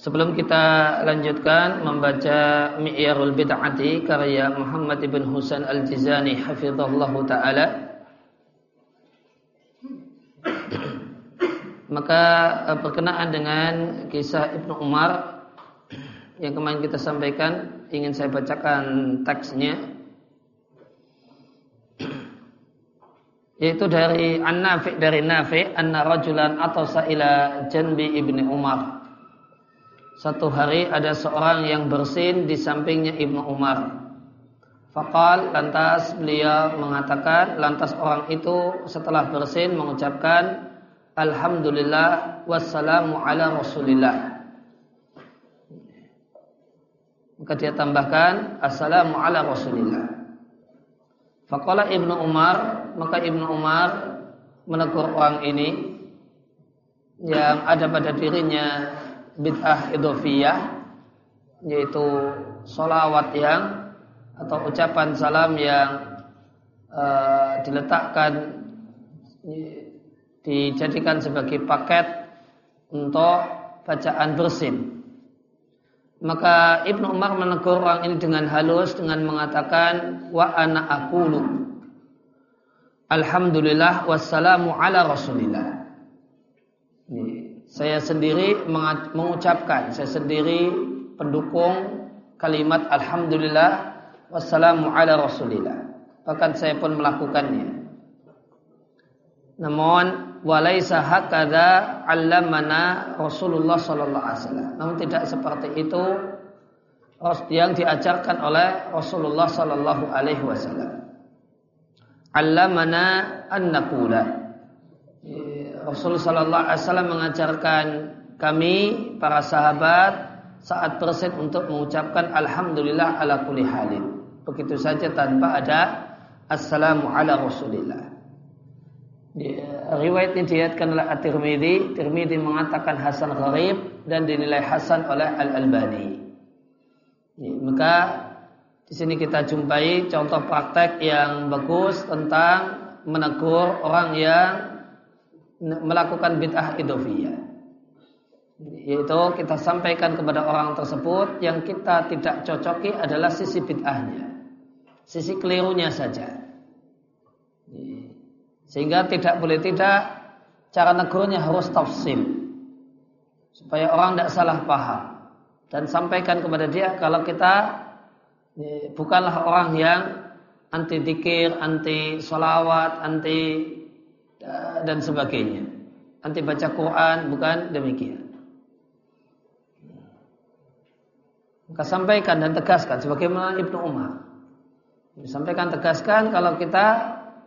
Sebelum kita lanjutkan membaca Mi'yarul Bid'ati karya Muhammad ibn Husain Al-Jizani hafizahullah taala. Maka eh, berkenaan dengan kisah Ibnu Umar yang kemarin kita sampaikan ingin saya bacakan teksnya. Yaitu dari An-Nafi dari Nafi anna rajulan atau ila janbi Ibnu Umar satu hari ada seorang yang bersin di sampingnya Ibnu Umar. Fakal lantas beliau mengatakan lantas orang itu setelah bersin mengucapkan Alhamdulillah wassalamu ala rasulillah. Maka dia tambahkan Assalamu ala rasulillah. Fakala Ibnu Umar maka Ibnu Umar menegur orang ini yang ada pada dirinya bid'ah idofiyah yaitu solawat yang atau ucapan salam yang uh, diletakkan dijadikan sebagai paket untuk bacaan bersin. Maka Ibnu Umar menegur orang ini dengan halus dengan mengatakan wa ana aqulu Alhamdulillah wassalamu ala Rasulillah. Saya sendiri mengucapkan, saya sendiri pendukung kalimat Alhamdulillah wassalamu ala rasulillah. Bahkan saya pun melakukannya. Namun walaisa hakadha allamana Rasulullah sallallahu alaihi wasallam. Namun tidak seperti itu yang diajarkan oleh Rasulullah sallallahu alaihi wasallam. Allamana an naqula Rasulullah Sallallahu Alaihi Wasallam mengajarkan kami para sahabat saat bersin untuk mengucapkan Alhamdulillah ala kulli halin. Begitu saja tanpa ada Assalamu ala Rasulillah. Riwayat ini dilihatkan oleh At-Tirmidzi. Tirmidzi mengatakan Hasan Gharib dan dinilai Hasan oleh Al-Albani. Maka di sini kita jumpai contoh praktek yang bagus tentang menegur orang yang melakukan bid'ah idofiyah. Yaitu kita sampaikan kepada orang tersebut yang kita tidak cocoki adalah sisi bid'ahnya. Sisi kelirunya saja. Sehingga tidak boleh tidak cara negurnya harus tafsil supaya orang tidak salah paham. Dan sampaikan kepada dia kalau kita bukanlah orang yang anti dikir, anti solawat, anti dan sebagainya. Anti baca Quran bukan demikian. Maka sampaikan dan tegaskan sebagaimana Ibnu Umar. Sampaikan tegaskan kalau kita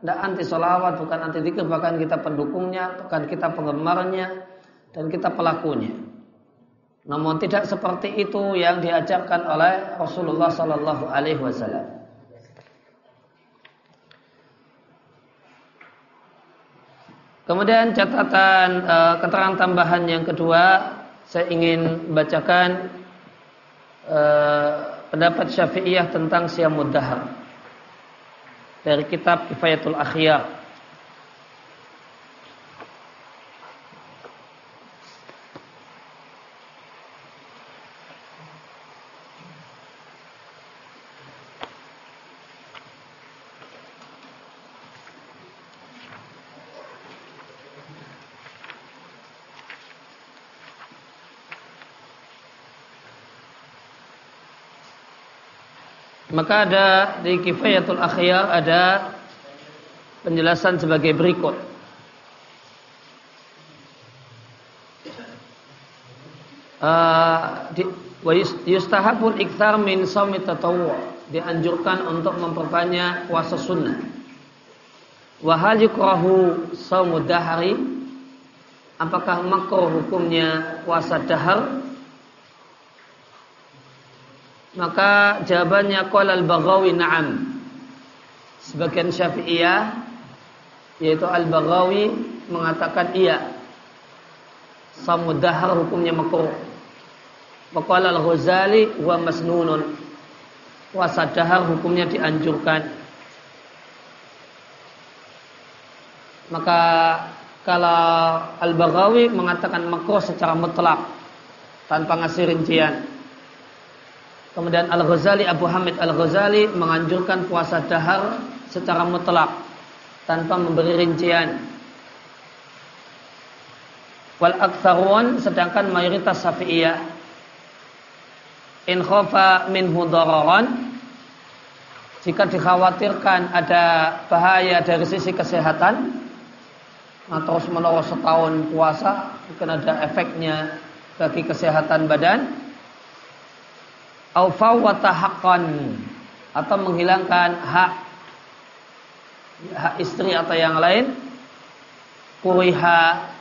tidak anti solawat, bukan anti dikir, bahkan kita pendukungnya, bukan kita penggemarnya, dan kita pelakunya. Namun tidak seperti itu yang diajarkan oleh Rasulullah Sallallahu Alaihi Wasallam. Kemudian catatan uh, keterangan tambahan yang kedua, saya ingin bacakan uh, pendapat Syafi'iyah tentang Siyamud Dahar dari kitab Kifayatul Akhyar Maka ada di Kifayatul Akhyar ada penjelasan sebagai berikut. Uh, di, min dianjurkan untuk memperbanyak puasa sunnah. Wa hal yukrahu sawmu dahari apakah makruh hukumnya puasa dahar? Maka jawabannya qala al-Baghawi na'am. Sebagian Syafi'iyah yaitu Al-Baghawi mengatakan iya. Samudahar hukumnya makruh. Waqala Al-Ghazali wa masnunun. Puasa dahar hukumnya dianjurkan. Maka kalau Al-Baghawi mengatakan makruh secara mutlak tanpa ngasih rincian. Kemudian Al-Ghazali Abu Hamid Al-Ghazali menganjurkan puasa dahar secara mutlak tanpa memberi rincian. Wal aktsarun sedangkan mayoritas Syafi'iyah in khafa minhu dararan jika dikhawatirkan ada bahaya dari sisi kesehatan nah, terus menerus setahun puasa mungkin ada efeknya bagi kesehatan badan au atau menghilangkan hak hak istri atau yang lain. Kuriha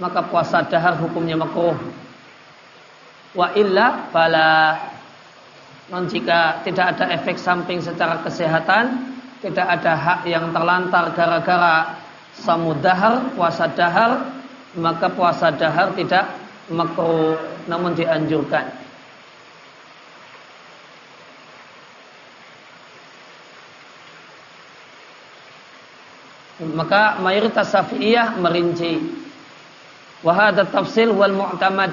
maka puasa dahar hukumnya makruh. Wa illa fala. Non jika tidak ada efek samping secara kesehatan tidak ada hak yang terlantar gara-gara samudahar, puasa dahar, maka puasa dahar tidak makruh namun dianjurkan. Maka mayoritas Syafi'iyah merinci wahada tafsil wal mu'tamad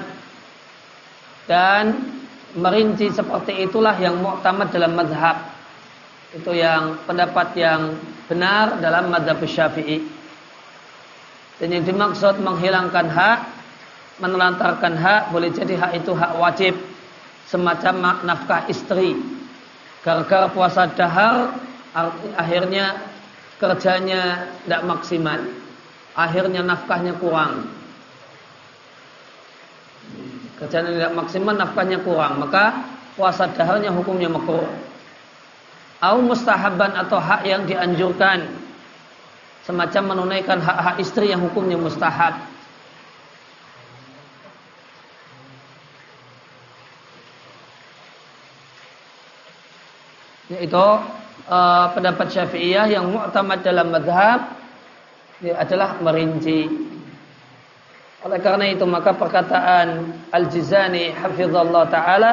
dan merinci seperti itulah yang mu'tamad dalam mazhab. Itu yang pendapat yang benar dalam mazhab Syafi'i. Dan yang dimaksud menghilangkan hak, menelantarkan hak, boleh jadi hak itu hak wajib. Semacam nafkah istri. Gara-gara puasa dahar, akhirnya kerjanya tidak maksimal. Akhirnya nafkahnya kurang. Kerjanya tidak maksimal, nafkahnya kurang. Maka puasa daharnya hukumnya makruh. Au mustahaban atau hak yang dianjurkan semacam menunaikan hak-hak istri yang hukumnya mustahab. Yaitu uh, pendapat Syafi'iyah yang mu'tamad dalam madhab ya, adalah merinci. Oleh karena itu maka perkataan Al-Jizani hafizallah taala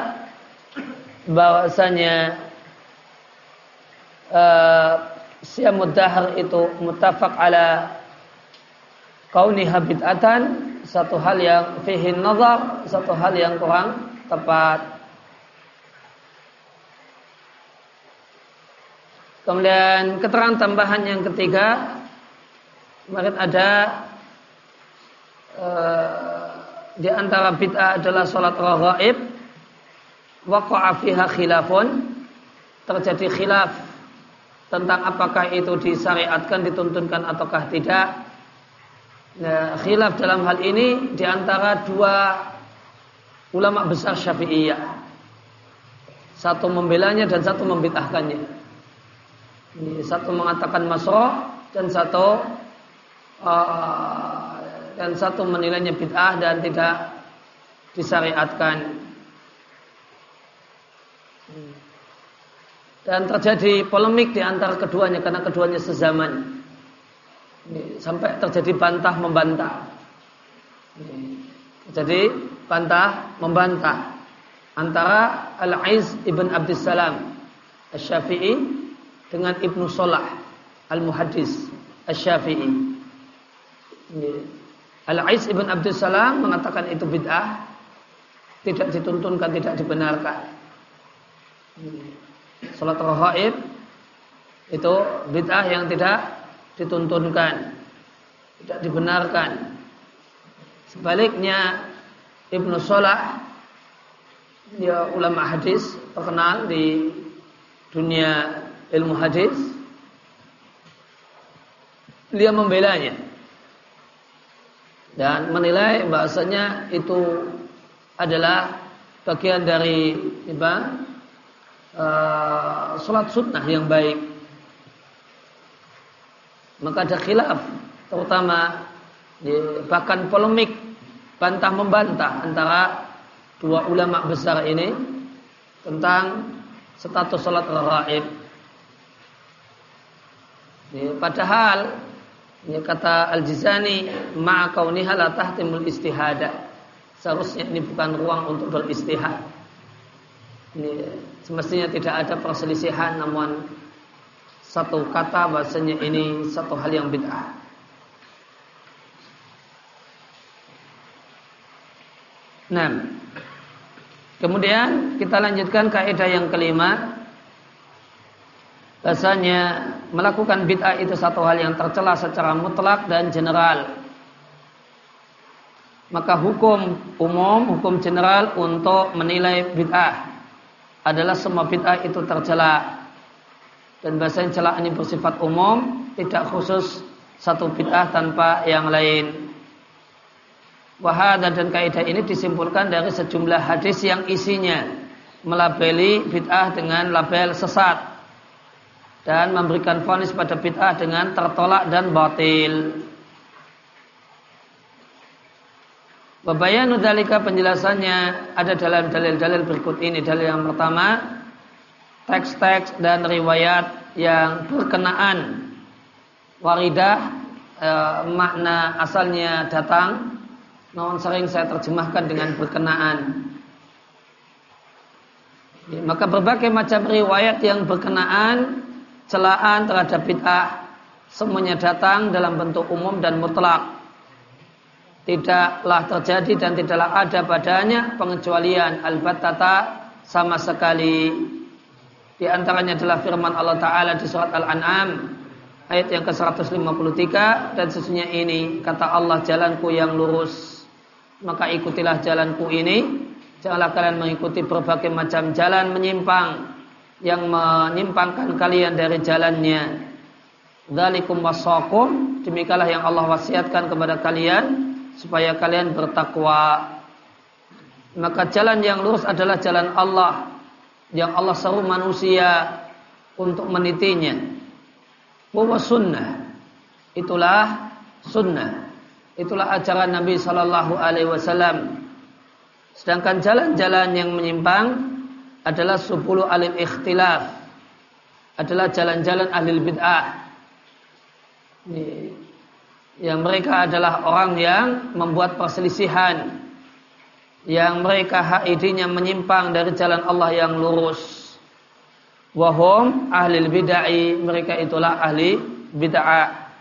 bahwasanya uh, Siyamud dahar itu mutafak ala kauniha bid'atan satu hal yang fihi nazar satu hal yang kurang tepat kemudian keterangan tambahan yang ketiga kemarin ada uh, di antara bid'ah adalah salat raghaib waqa'a fiha khilafun terjadi khilaf tentang apakah itu disyariatkan, dituntunkan ataukah tidak. Nah, khilaf dalam hal ini di antara dua ulama besar syafi'iyah. Satu membelanya dan satu Satu mengatakan masroh dan satu uh, dan satu menilainya bid'ah dan tidak disyariatkan. dan terjadi polemik di antara keduanya karena keduanya sezaman. Sampai terjadi bantah membantah. Jadi bantah membantah antara Al-Aiz ibn Abdussalam Al-Syafi'i dengan Ibnu Solah Al-Muhaddis Al-Syafi'i. Al-Aiz ibn Abdussalam mengatakan itu bid'ah, tidak dituntunkan, tidak dibenarkan. Salat rahaib itu bid'ah yang tidak dituntunkan, tidak dibenarkan. Sebaliknya Ibnu Salah dia ulama hadis terkenal di dunia ilmu hadis dia membelanya dan menilai bahasanya itu adalah bagian dari apa, uh, sholat sunnah yang baik. Maka ada khilaf, terutama bahkan polemik bantah membantah antara dua ulama besar ini tentang status salat raib. Padahal ya kata Al-Jizani ma'a kauniha la tahtimul istihada. Seharusnya ini bukan ruang untuk beristihad. Ini semestinya tidak ada perselisihan namun satu kata bahasanya ini satu hal yang bid'ah. Nah, kemudian kita lanjutkan kaidah yang kelima. Bahasanya melakukan bid'ah itu satu hal yang tercela secara mutlak dan general. Maka hukum umum, hukum general untuk menilai bid'ah adalah semua bid'ah itu tercela. Dan bahasanya celaan ini bersifat umum, tidak khusus satu bid'ah tanpa yang lain. Wahada dan kaidah ini disimpulkan dari sejumlah hadis yang isinya melabeli bid'ah dengan label sesat dan memberikan vonis pada bid'ah dengan tertolak dan batil. Babayanu dalika penjelasannya ada dalam dalil-dalil berikut ini. Dalil yang pertama, teks-teks dan riwayat yang berkenaan waridah e, makna asalnya datang namun sering saya terjemahkan dengan berkenaan. Maka berbagai macam riwayat yang berkenaan celaan terhadap bid'ah semuanya datang dalam bentuk umum dan mutlak. Tidaklah terjadi dan tidaklah ada padanya pengecualian al-battata sama sekali. Di antaranya adalah firman Allah Ta'ala di surat Al-An'am ayat yang ke-153 dan sesungguhnya ini kata Allah jalanku yang lurus maka ikutilah jalanku ini. Janganlah kalian mengikuti berbagai macam jalan menyimpang yang menyimpangkan kalian dari jalannya. Dzalikum wasakum, demikianlah yang Allah wasiatkan kepada kalian supaya kalian bertakwa. Maka jalan yang lurus adalah jalan Allah yang Allah seru manusia untuk menitinya. Bahwa sunnah itulah sunnah Itulah ajaran Nabi Shallallahu Alaihi Wasallam. Sedangkan jalan-jalan yang menyimpang adalah sepuluh alim ikhtilaf, adalah jalan-jalan ahli bid'ah. Yang mereka adalah orang yang membuat perselisihan, yang mereka haidinya menyimpang dari jalan Allah yang lurus. Wahum ahli bid'ah, mereka itulah ahli bid'ah.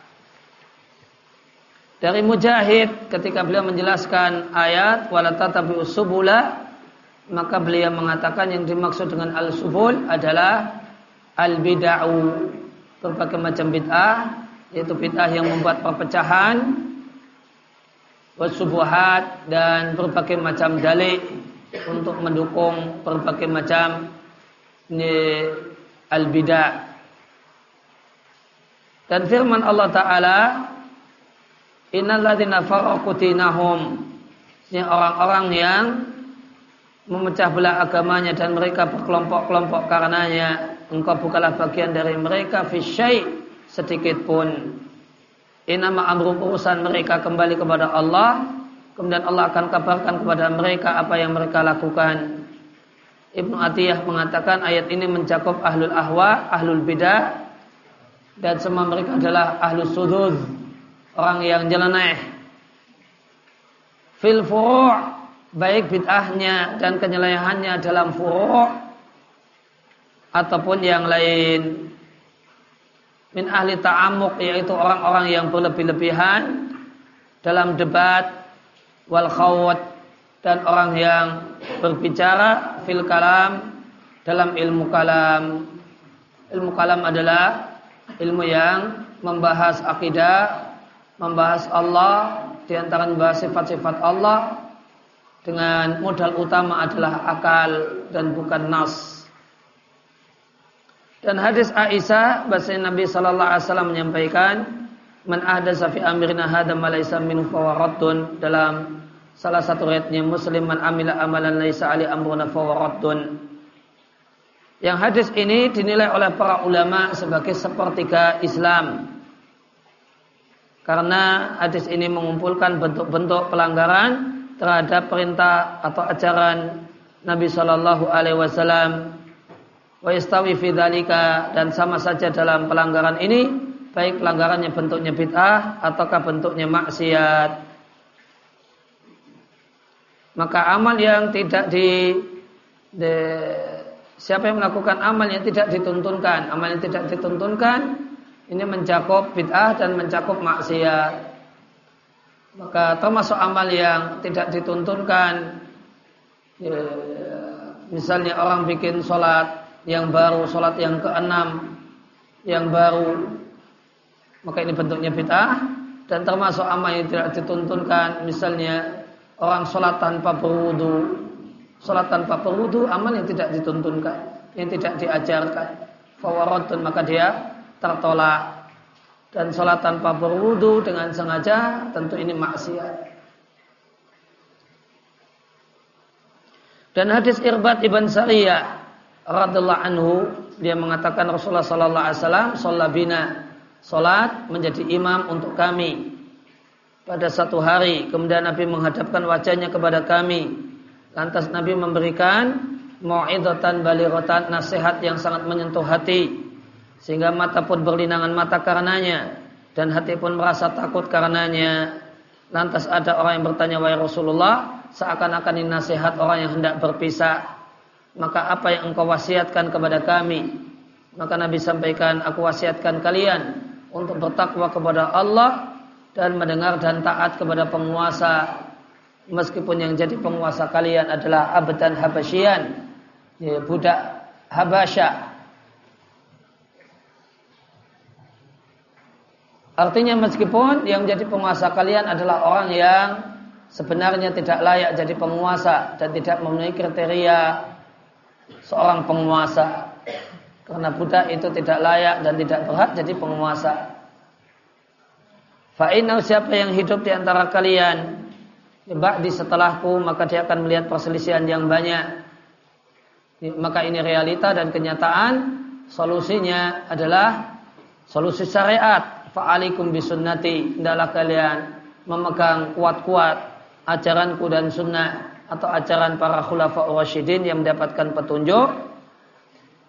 Dari Mujahid ketika beliau menjelaskan ayat wala tatabi'us usubula maka beliau mengatakan yang dimaksud dengan al-subul adalah al-bid'ah berbagai macam bid'ah yaitu bid'ah yang membuat perpecahan wasubuhat dan berbagai macam dalil untuk mendukung berbagai macam al-bid'ah dan firman Allah taala Innalladzina farraqu dinahum. Orang-orang yang memecah belah agamanya dan mereka berkelompok-kelompok karenanya engkau bukanlah bagian dari mereka fisyai sedikit pun. Inama amrum urusan mereka kembali kepada Allah kemudian Allah akan kabarkan kepada mereka apa yang mereka lakukan. Ibnu Atiyah mengatakan ayat ini mencakup ahlul ahwa, ahlul bidah dan semua mereka adalah ahlus sudud orang yang nyeleneh fil furu' baik bid'ahnya dan kenyelehannya dalam furu' ataupun yang lain. Min ahli ta'amuk yaitu orang-orang yang berlebih-lebihan dalam debat wal khawat dan orang yang berbicara fil kalam dalam ilmu kalam. Ilmu kalam adalah ilmu yang membahas akidah membahas Allah di antara membahas sifat-sifat Allah dengan modal utama adalah akal dan bukan nas. Dan hadis Aisyah bahasa Nabi sallallahu alaihi wasallam menyampaikan man ahdatsa fi amrina hadza ma laysa minhu dalam salah satu riwayatnya Muslim man amila amalan laisa ali amruna fawaradun. Yang hadis ini dinilai oleh para ulama sebagai sepertiga Islam Karena hadis ini mengumpulkan bentuk-bentuk pelanggaran terhadap perintah atau ajaran Nabi Shallallahu Alaihi Wasallam. Wa istawi dan sama saja dalam pelanggaran ini baik pelanggarannya bentuknya bid'ah ataukah bentuknya maksiat. Maka amal yang tidak di, di siapa yang melakukan amal yang tidak dituntunkan, amal yang tidak dituntunkan ini mencakup bid'ah dan mencakup maksiat. Maka termasuk amal yang tidak dituntunkan. Ya, misalnya orang bikin sholat yang baru, sholat yang keenam yang baru maka ini bentuknya bid'ah. Dan termasuk amal yang tidak dituntunkan misalnya orang sholat tanpa berwudu. Sholat tanpa berwudu amal yang tidak dituntunkan yang tidak diajarkan. Fawaradun maka dia tertolak dan sholat tanpa berwudu dengan sengaja tentu ini maksiat. Dan hadis Irbat ibn Sariyah radhiallahu anhu dia mengatakan Rasulullah sallallahu alaihi wasallam bina salat menjadi imam untuk kami. Pada satu hari kemudian Nabi menghadapkan wajahnya kepada kami. Lantas Nabi memberikan mau'idatan balighatan nasihat yang sangat menyentuh hati sehingga mata pun berlinangan mata karenanya dan hati pun merasa takut karenanya. Lantas ada orang yang bertanya wahai Rasulullah, seakan-akan ini nasihat orang yang hendak berpisah. Maka apa yang engkau wasiatkan kepada kami? Maka Nabi sampaikan, aku wasiatkan kalian untuk bertakwa kepada Allah dan mendengar dan taat kepada penguasa meskipun yang jadi penguasa kalian adalah abdan habasyian ya, budak Habasyah Artinya meskipun yang menjadi penguasa kalian adalah orang yang sebenarnya tidak layak jadi penguasa dan tidak memenuhi kriteria seorang penguasa. Karena budak itu tidak layak dan tidak berhak jadi penguasa. Fa'inau siapa yang hidup di antara kalian di setelahku maka dia akan melihat perselisihan yang banyak. Maka ini realita dan kenyataan. Solusinya adalah solusi syariat fa'alikum bisunnati. Hendaklah kalian memegang kuat-kuat ajaranku dan sunnah atau ajaran para khulafa rasyidin yang mendapatkan petunjuk.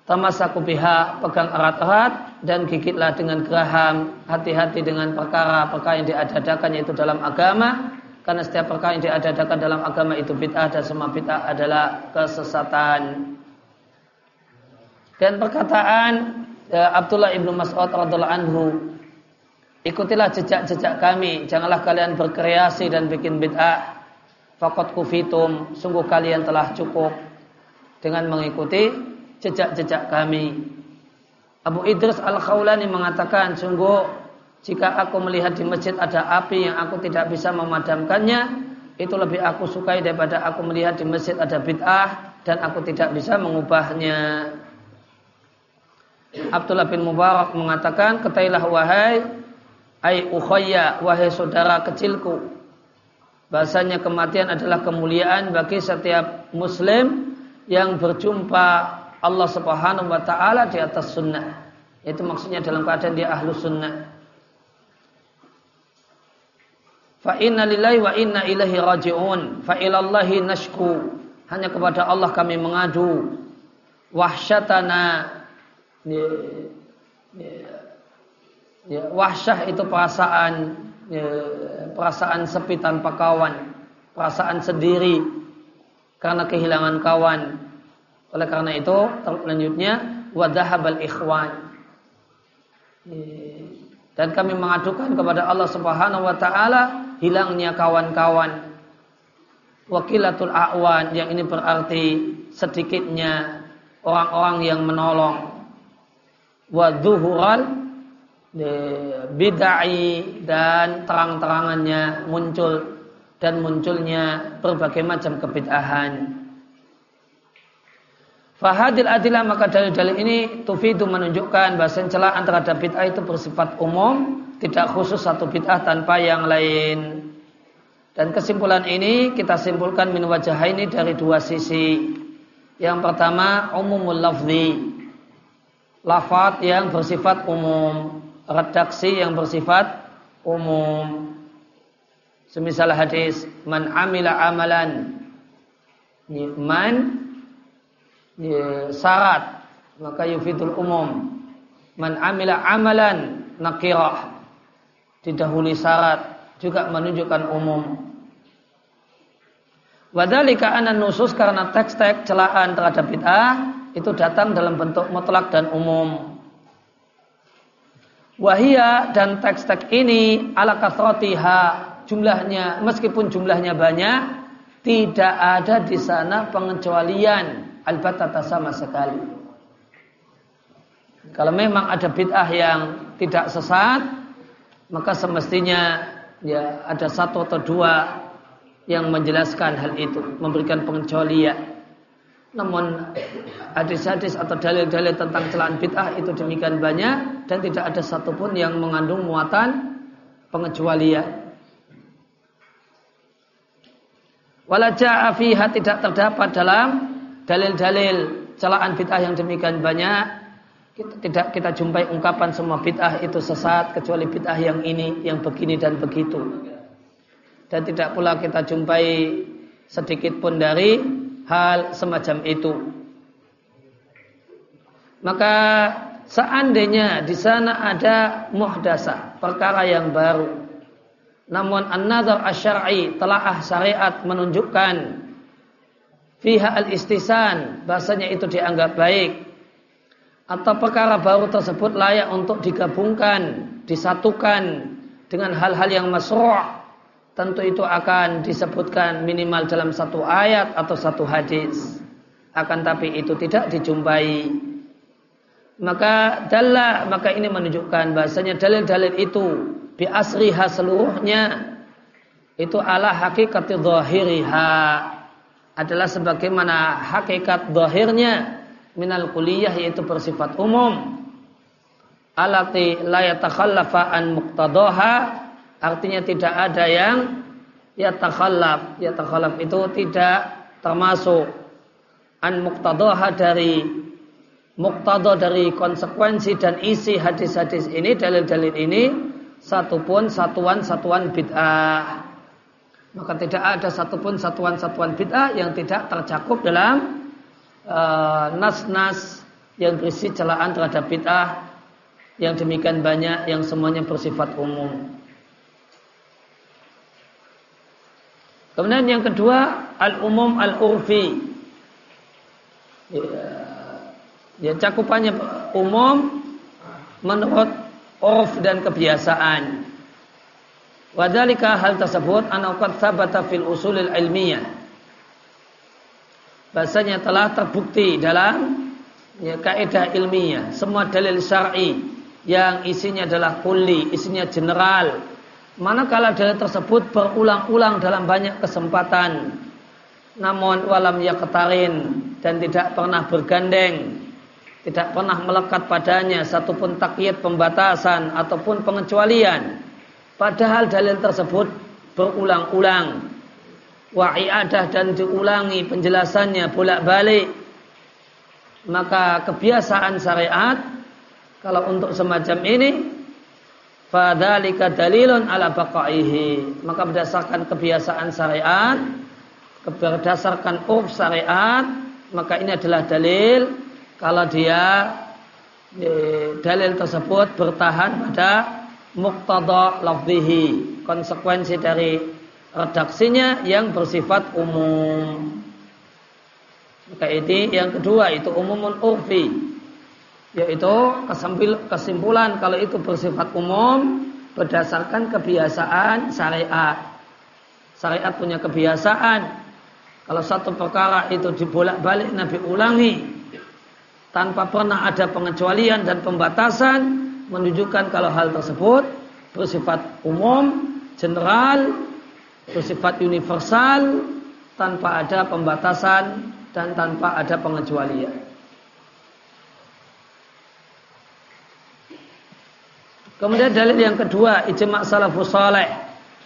Tamasaku biha pegang erat-erat dan gigitlah dengan geraham. Hati-hati dengan perkara-perkara yang diadakan yaitu dalam agama. Karena setiap perkara yang diadakan dalam agama itu bid'ah dan semua bid'ah adalah kesesatan. Dan perkataan ya, Abdullah ibnu Mas'ud radhiallahu anhu Ikutilah jejak-jejak kami, janganlah kalian berkreasi dan bikin bid'ah. Fakot kufitum, sungguh kalian telah cukup dengan mengikuti jejak-jejak kami. Abu Idris Al-Khawlani mengatakan, sungguh jika aku melihat di masjid ada api yang aku tidak bisa memadamkannya, itu lebih aku sukai daripada aku melihat di masjid ada bid'ah dan aku tidak bisa mengubahnya. Abdullah bin Mubarak mengatakan, ketailah wahai Ai ukhayya wahai saudara kecilku. Bahasanya kematian adalah kemuliaan bagi setiap muslim yang berjumpa Allah Subhanahu wa taala di atas sunnah. Itu maksudnya dalam keadaan dia ahlu sunnah. Fa inna lillahi wa inna ilaihi raji'un. Fa ilallahi nashku. Hanya kepada Allah kami mengadu. Wahsyatana. Ya, wahsyah itu perasaan ya, perasaan sepi tanpa kawan, perasaan sendiri karena kehilangan kawan. Oleh karena itu, selanjutnya wadahabal ikhwan. Ya, dan kami mengadukan kepada Allah Subhanahu wa taala hilangnya kawan-kawan. Wakilatul a'wan yang ini berarti sedikitnya orang-orang yang menolong. Wa bid'ai dan terang-terangannya muncul dan munculnya berbagai macam kebid'ahan. Fahadil adilah maka dalil-dalil ini tufidu menunjukkan bahasa celah antara bid'ah itu bersifat umum, tidak khusus satu bid'ah tanpa yang lain. Dan kesimpulan ini kita simpulkan min wajah ini dari dua sisi. Yang pertama umumul lafzi. Lafat yang bersifat umum redaksi yang bersifat umum. Semisal hadis man amila amalan man syarat maka yufidul umum. Man amila amalan nakirah didahului syarat juga menunjukkan umum. Wadalika anan nusus karena teks-teks celaan terhadap bid'ah itu datang dalam bentuk mutlak dan umum. Wahia dan teks-teks ini ala kasrotiha jumlahnya meskipun jumlahnya banyak tidak ada di sana pengecualian albatata sama sekali. Kalau memang ada bid'ah yang tidak sesat, maka semestinya ya ada satu atau dua yang menjelaskan hal itu, memberikan pengecualian. Namun hadis-hadis atau dalil-dalil tentang celaan bid'ah itu demikian banyak dan tidak ada satupun yang mengandung muatan pengecualian. Walaja afiha tidak terdapat dalam dalil-dalil celaan bid'ah yang demikian banyak. Kita tidak kita jumpai ungkapan semua bid'ah itu sesat kecuali bid'ah yang ini, yang begini dan begitu dan tidak pula kita jumpai sedikit pun dari hal semacam itu. Maka seandainya di sana ada muhdasa, perkara yang baru. Namun an-nazar asy-syar'i telah syariat menunjukkan fiha al-istisan, bahasanya itu dianggap baik. Atau perkara baru tersebut layak untuk digabungkan, disatukan dengan hal-hal yang masru' tentu itu akan disebutkan minimal dalam satu ayat atau satu hadis. Akan tapi itu tidak dijumpai. Maka dallah maka ini menunjukkan bahasanya dalil-dalil itu bi asriha seluruhnya itu ala hakikat zahiriha adalah sebagaimana hakikat zahirnya minal kuliah yaitu bersifat umum alati la yatakhallafa an muqtadaha Artinya tidak ada yang ya takhallaf. Ya takhallaf itu tidak termasuk an muqtadaha dari muqtada dari konsekuensi dan isi hadis-hadis ini dalil-dalil ini satupun satuan-satuan bid'ah. Maka tidak ada satupun satuan-satuan bid'ah yang tidak tercakup dalam uh, nas-nas yang berisi celaan terhadap bid'ah yang demikian banyak yang semuanya bersifat umum. Kemudian yang kedua al-umum al-urfi. Ya, ya cakupannya umum menurut urf dan kebiasaan. Wadalika hal tersebut anakat sabata fil usulil ilmiyah. Bahasanya telah terbukti dalam ya, kaidah ilmiah. Semua dalil syar'i yang isinya adalah kulli, isinya general, Manakala dalil tersebut berulang-ulang dalam banyak kesempatan. Namun walam yaktarin dan tidak pernah bergandeng. Tidak pernah melekat padanya satupun takyid pembatasan ataupun pengecualian. Padahal dalil tersebut berulang-ulang. Wa'iadah dan diulangi penjelasannya bolak-balik. Maka kebiasaan syariat kalau untuk semacam ini Fadhalika dalilun ala baqaihi. Maka berdasarkan kebiasaan syariat, berdasarkan urf syariat, maka ini adalah dalil kalau dia dalil tersebut bertahan pada muqtada lafzihi, konsekuensi dari redaksinya yang bersifat umum. Maka ini yang kedua itu umumun urfi yaitu kesimpulan kalau itu bersifat umum berdasarkan kebiasaan syariat. Syariat punya kebiasaan kalau satu perkara itu dibolak-balik Nabi ulangi tanpa pernah ada pengecualian dan pembatasan menunjukkan kalau hal tersebut bersifat umum, general, bersifat universal tanpa ada pembatasan dan tanpa ada pengecualian. Kemudian dalil yang kedua, ijma' salafus saleh.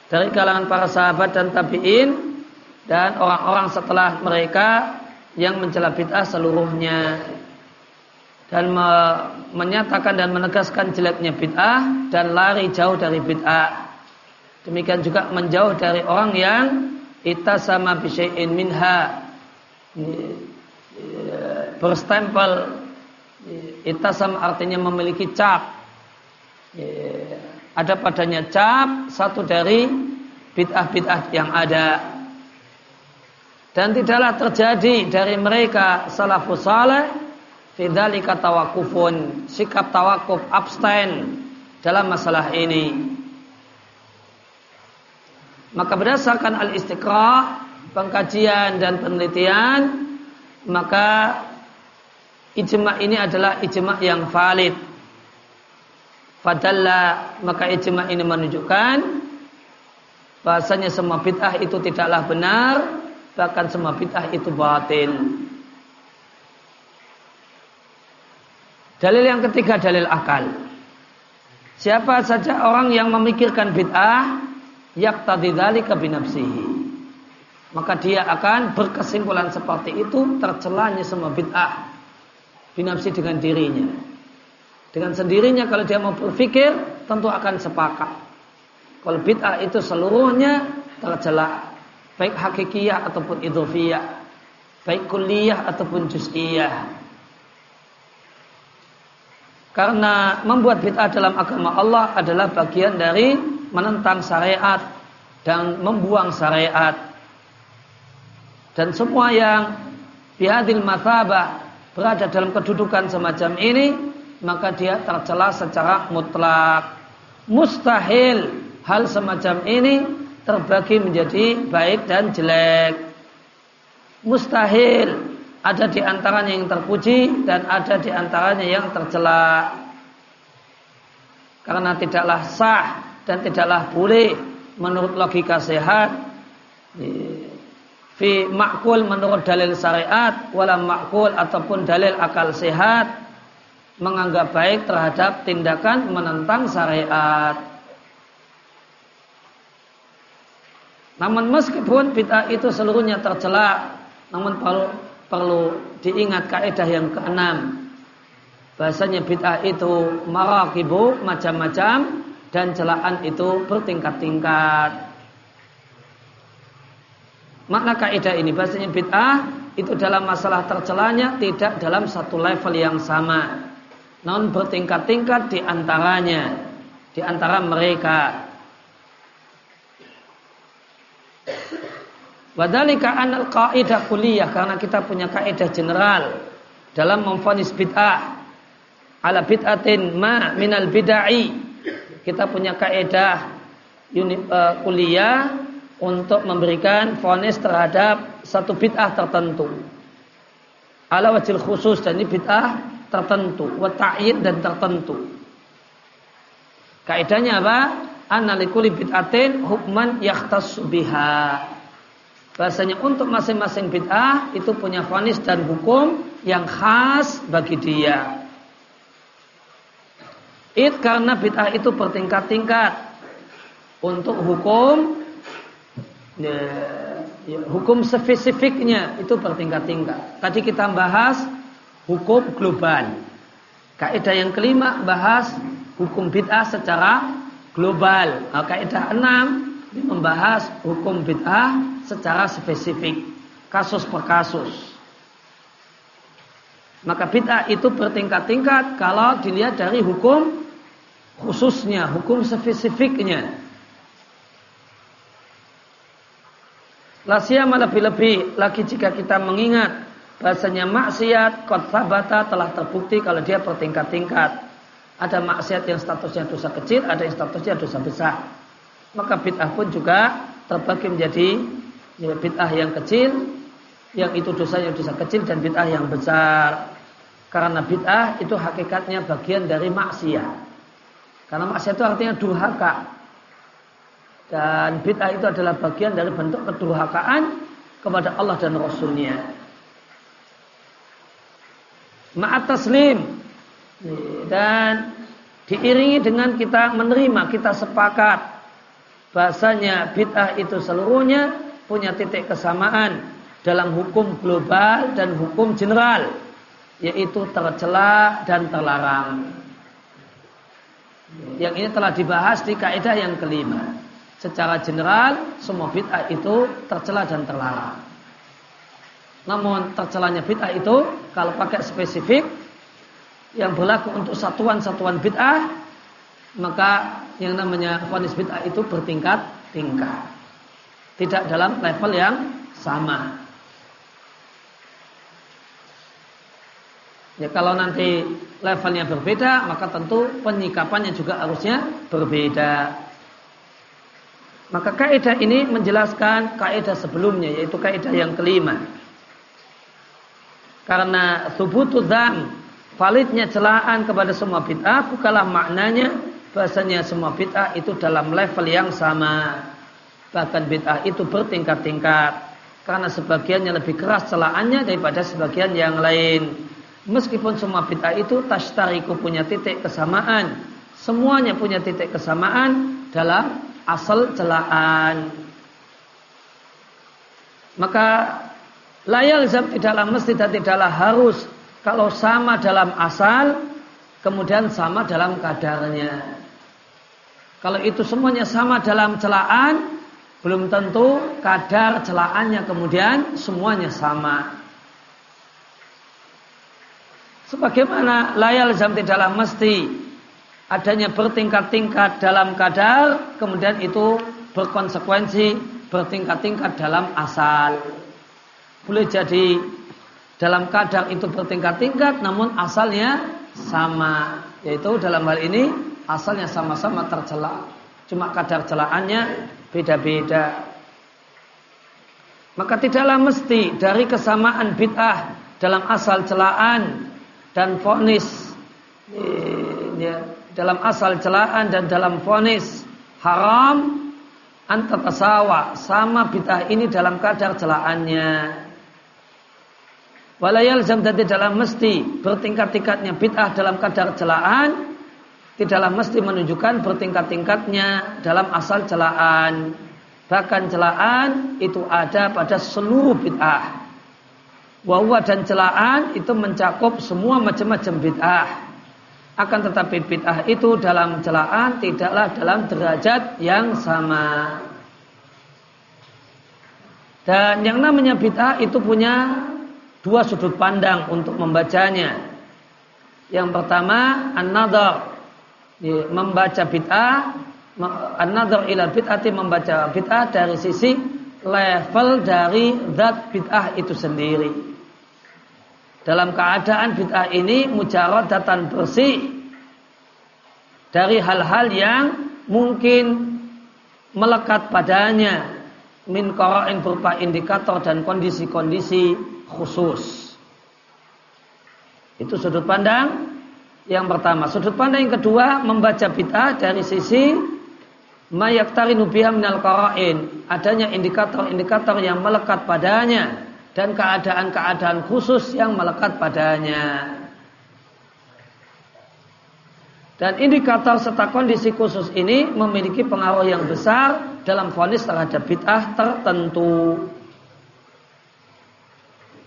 Dari kalangan para sahabat dan tabi'in dan orang-orang setelah mereka yang mencela bid'ah seluruhnya. Dan me menyatakan dan menegaskan jeleknya bid'ah dan lari jauh dari bid'ah. Demikian juga menjauh dari orang yang itasama bisyai'in minha. Berstempel itasam artinya memiliki cap ada padanya cap satu dari bid'ah-bid'ah yang ada. Dan tidaklah terjadi dari mereka salafus saleh fidzalika tawakufun sikap tawakuf abstain dalam masalah ini. Maka berdasarkan al-istiqra pengkajian dan penelitian maka ijma ini adalah ijma yang valid fadalla maka ijma ini menunjukkan bahasanya semua bid'ah itu tidaklah benar bahkan semua bid'ah itu batil. Dalil yang ketiga dalil akal. Siapa saja orang yang memikirkan bid'ah yaqtadi dzalika binafsihi. Maka dia akan berkesimpulan seperti itu tercelanya semua bid'ah binafsi dengan dirinya. Dengan sendirinya kalau dia mau berpikir tentu akan sepakat. Kalau bid'ah itu seluruhnya tercela baik hakikiyah ataupun idhofiyah, baik kuliah ataupun juz'iyah. Karena membuat bid'ah dalam agama Allah adalah bagian dari menentang syariat dan membuang syariat. Dan semua yang bihadil mathabah berada dalam kedudukan semacam ini, maka dia tercela secara mutlak. Mustahil hal semacam ini terbagi menjadi baik dan jelek. Mustahil ada di antaranya yang terpuji dan ada di antaranya yang tercela. Karena tidaklah sah dan tidaklah boleh menurut logika sehat fi makul menurut dalil syariat wala makul ataupun dalil akal sehat menganggap baik terhadap tindakan menentang syariat. Namun meskipun bid'ah itu seluruhnya tercela, namun perlu, perlu diingat kaidah yang keenam. Bahasanya bid'ah itu marakibu macam-macam dan celaan itu bertingkat-tingkat. Makna kaidah ini bahasanya bid'ah itu dalam masalah tercelanya tidak dalam satu level yang sama. Namun bertingkat-tingkat di antaranya, di antara mereka Wadalika anal kaidah kuliah karena kita punya kaidah general dalam memfonis bid'ah ala bid'atin ma minal bid'ai. Kita punya kaidah uh, kuliah untuk memberikan fonis terhadap satu bid'ah tertentu. Ala wajil khusus dan ini bid'ah tertentu, wa dan tertentu. Kaidahnya apa? Analikuli bid'atin hukman yakhtassu biha Bahasanya untuk masing-masing bid'ah itu punya fonis dan hukum yang khas bagi dia. It karena bid'ah itu bertingkat-tingkat. Untuk hukum ya, ya, hukum spesifiknya itu bertingkat-tingkat. Tadi kita bahas hukum global. Kaidah yang kelima bahas hukum bid'ah secara global. Nah, kaidah enam membahas hukum bid'ah secara spesifik, kasus per kasus. Maka bid'ah itu bertingkat-tingkat kalau dilihat dari hukum khususnya, hukum spesifiknya. Lasiyama lebih-lebih lagi jika kita mengingat bahasanya maksiat kot sabata telah terbukti kalau dia bertingkat-tingkat. Ada maksiat yang statusnya dosa kecil, ada yang statusnya dosa besar. Maka bid'ah pun juga terbagi menjadi ya, bid'ah yang kecil yang itu dosanya dosa kecil dan bid'ah yang besar. Karena bid'ah itu hakikatnya bagian dari maksiat. Karena maksiat itu artinya durhaka. Dan bid'ah itu adalah bagian dari bentuk kedurhakaan kepada Allah dan Rasulnya ma'at taslim dan diiringi dengan kita menerima kita sepakat bahasanya bid'ah itu seluruhnya punya titik kesamaan dalam hukum global dan hukum general yaitu tercela dan terlarang. Yang ini telah dibahas di kaidah yang kelima. secara general semua bid'ah itu tercela dan terlarang. Namun tercelanya bid'ah itu kalau pakai spesifik yang berlaku untuk satuan-satuan bid'ah maka yang namanya vonis bid'ah itu bertingkat-tingkat. Tidak dalam level yang sama. Ya kalau nanti levelnya berbeda, maka tentu penyikapannya juga harusnya berbeda. Maka kaidah ini menjelaskan kaidah sebelumnya yaitu kaidah yang kelima. Karena subutu dzam, validnya celaan kepada semua bid'ah bukanlah maknanya bahasanya semua bid'ah itu dalam level yang sama. Bahkan bid'ah itu bertingkat-tingkat. Karena sebagiannya lebih keras celaannya daripada sebagian yang lain. Meskipun semua bid'ah itu tashtariku punya titik kesamaan. Semuanya punya titik kesamaan dalam asal celaan. Maka layal zam tidaklah mesti dan tidaklah harus kalau sama dalam asal kemudian sama dalam kadarnya. Kalau itu semuanya sama dalam celaan belum tentu kadar celaannya kemudian semuanya sama. Sebagaimana layal zam tidaklah mesti adanya bertingkat-tingkat dalam kadar, kemudian itu berkonsekuensi bertingkat-tingkat dalam asal. Boleh jadi dalam kadar itu bertingkat-tingkat, namun asalnya sama. Yaitu dalam hal ini asalnya sama-sama tercela. Cuma kadar celaannya beda-beda. Maka tidaklah mesti dari kesamaan bid'ah dalam asal celaan dan fonis ya, dalam asal celaan dan dalam fonis haram antatasawa sama bid'ah ini dalam kadar celaannya walayal zam dan dalam mesti bertingkat-tingkatnya bid'ah dalam kadar celaan tidaklah mesti menunjukkan bertingkat-tingkatnya dalam asal celaan bahkan celaan itu ada pada seluruh bid'ah Wahwa dan celaan itu mencakup semua macam-macam bid'ah. Akan tetapi bid'ah itu dalam celaan tidaklah dalam derajat yang sama. Dan yang namanya bid'ah itu punya dua sudut pandang untuk membacanya. Yang pertama, an-nadhar. Membaca bid'ah, an-nadhar ila bid'ati membaca bid'ah dari sisi level dari zat bid'ah itu sendiri. Dalam keadaan bid'ah ini mujaradatan bersih dari hal-hal yang mungkin melekat padanya min qara'in berupa indikator dan kondisi-kondisi khusus. Itu sudut pandang yang pertama. Sudut pandang yang kedua membaca bid'ah dari sisi mayaktarinu biha minal qara'in. Adanya indikator-indikator yang melekat padanya dan keadaan-keadaan khusus yang melekat padanya. Dan indikator serta kondisi khusus ini memiliki pengaruh yang besar dalam vonis terhadap bid'ah tertentu.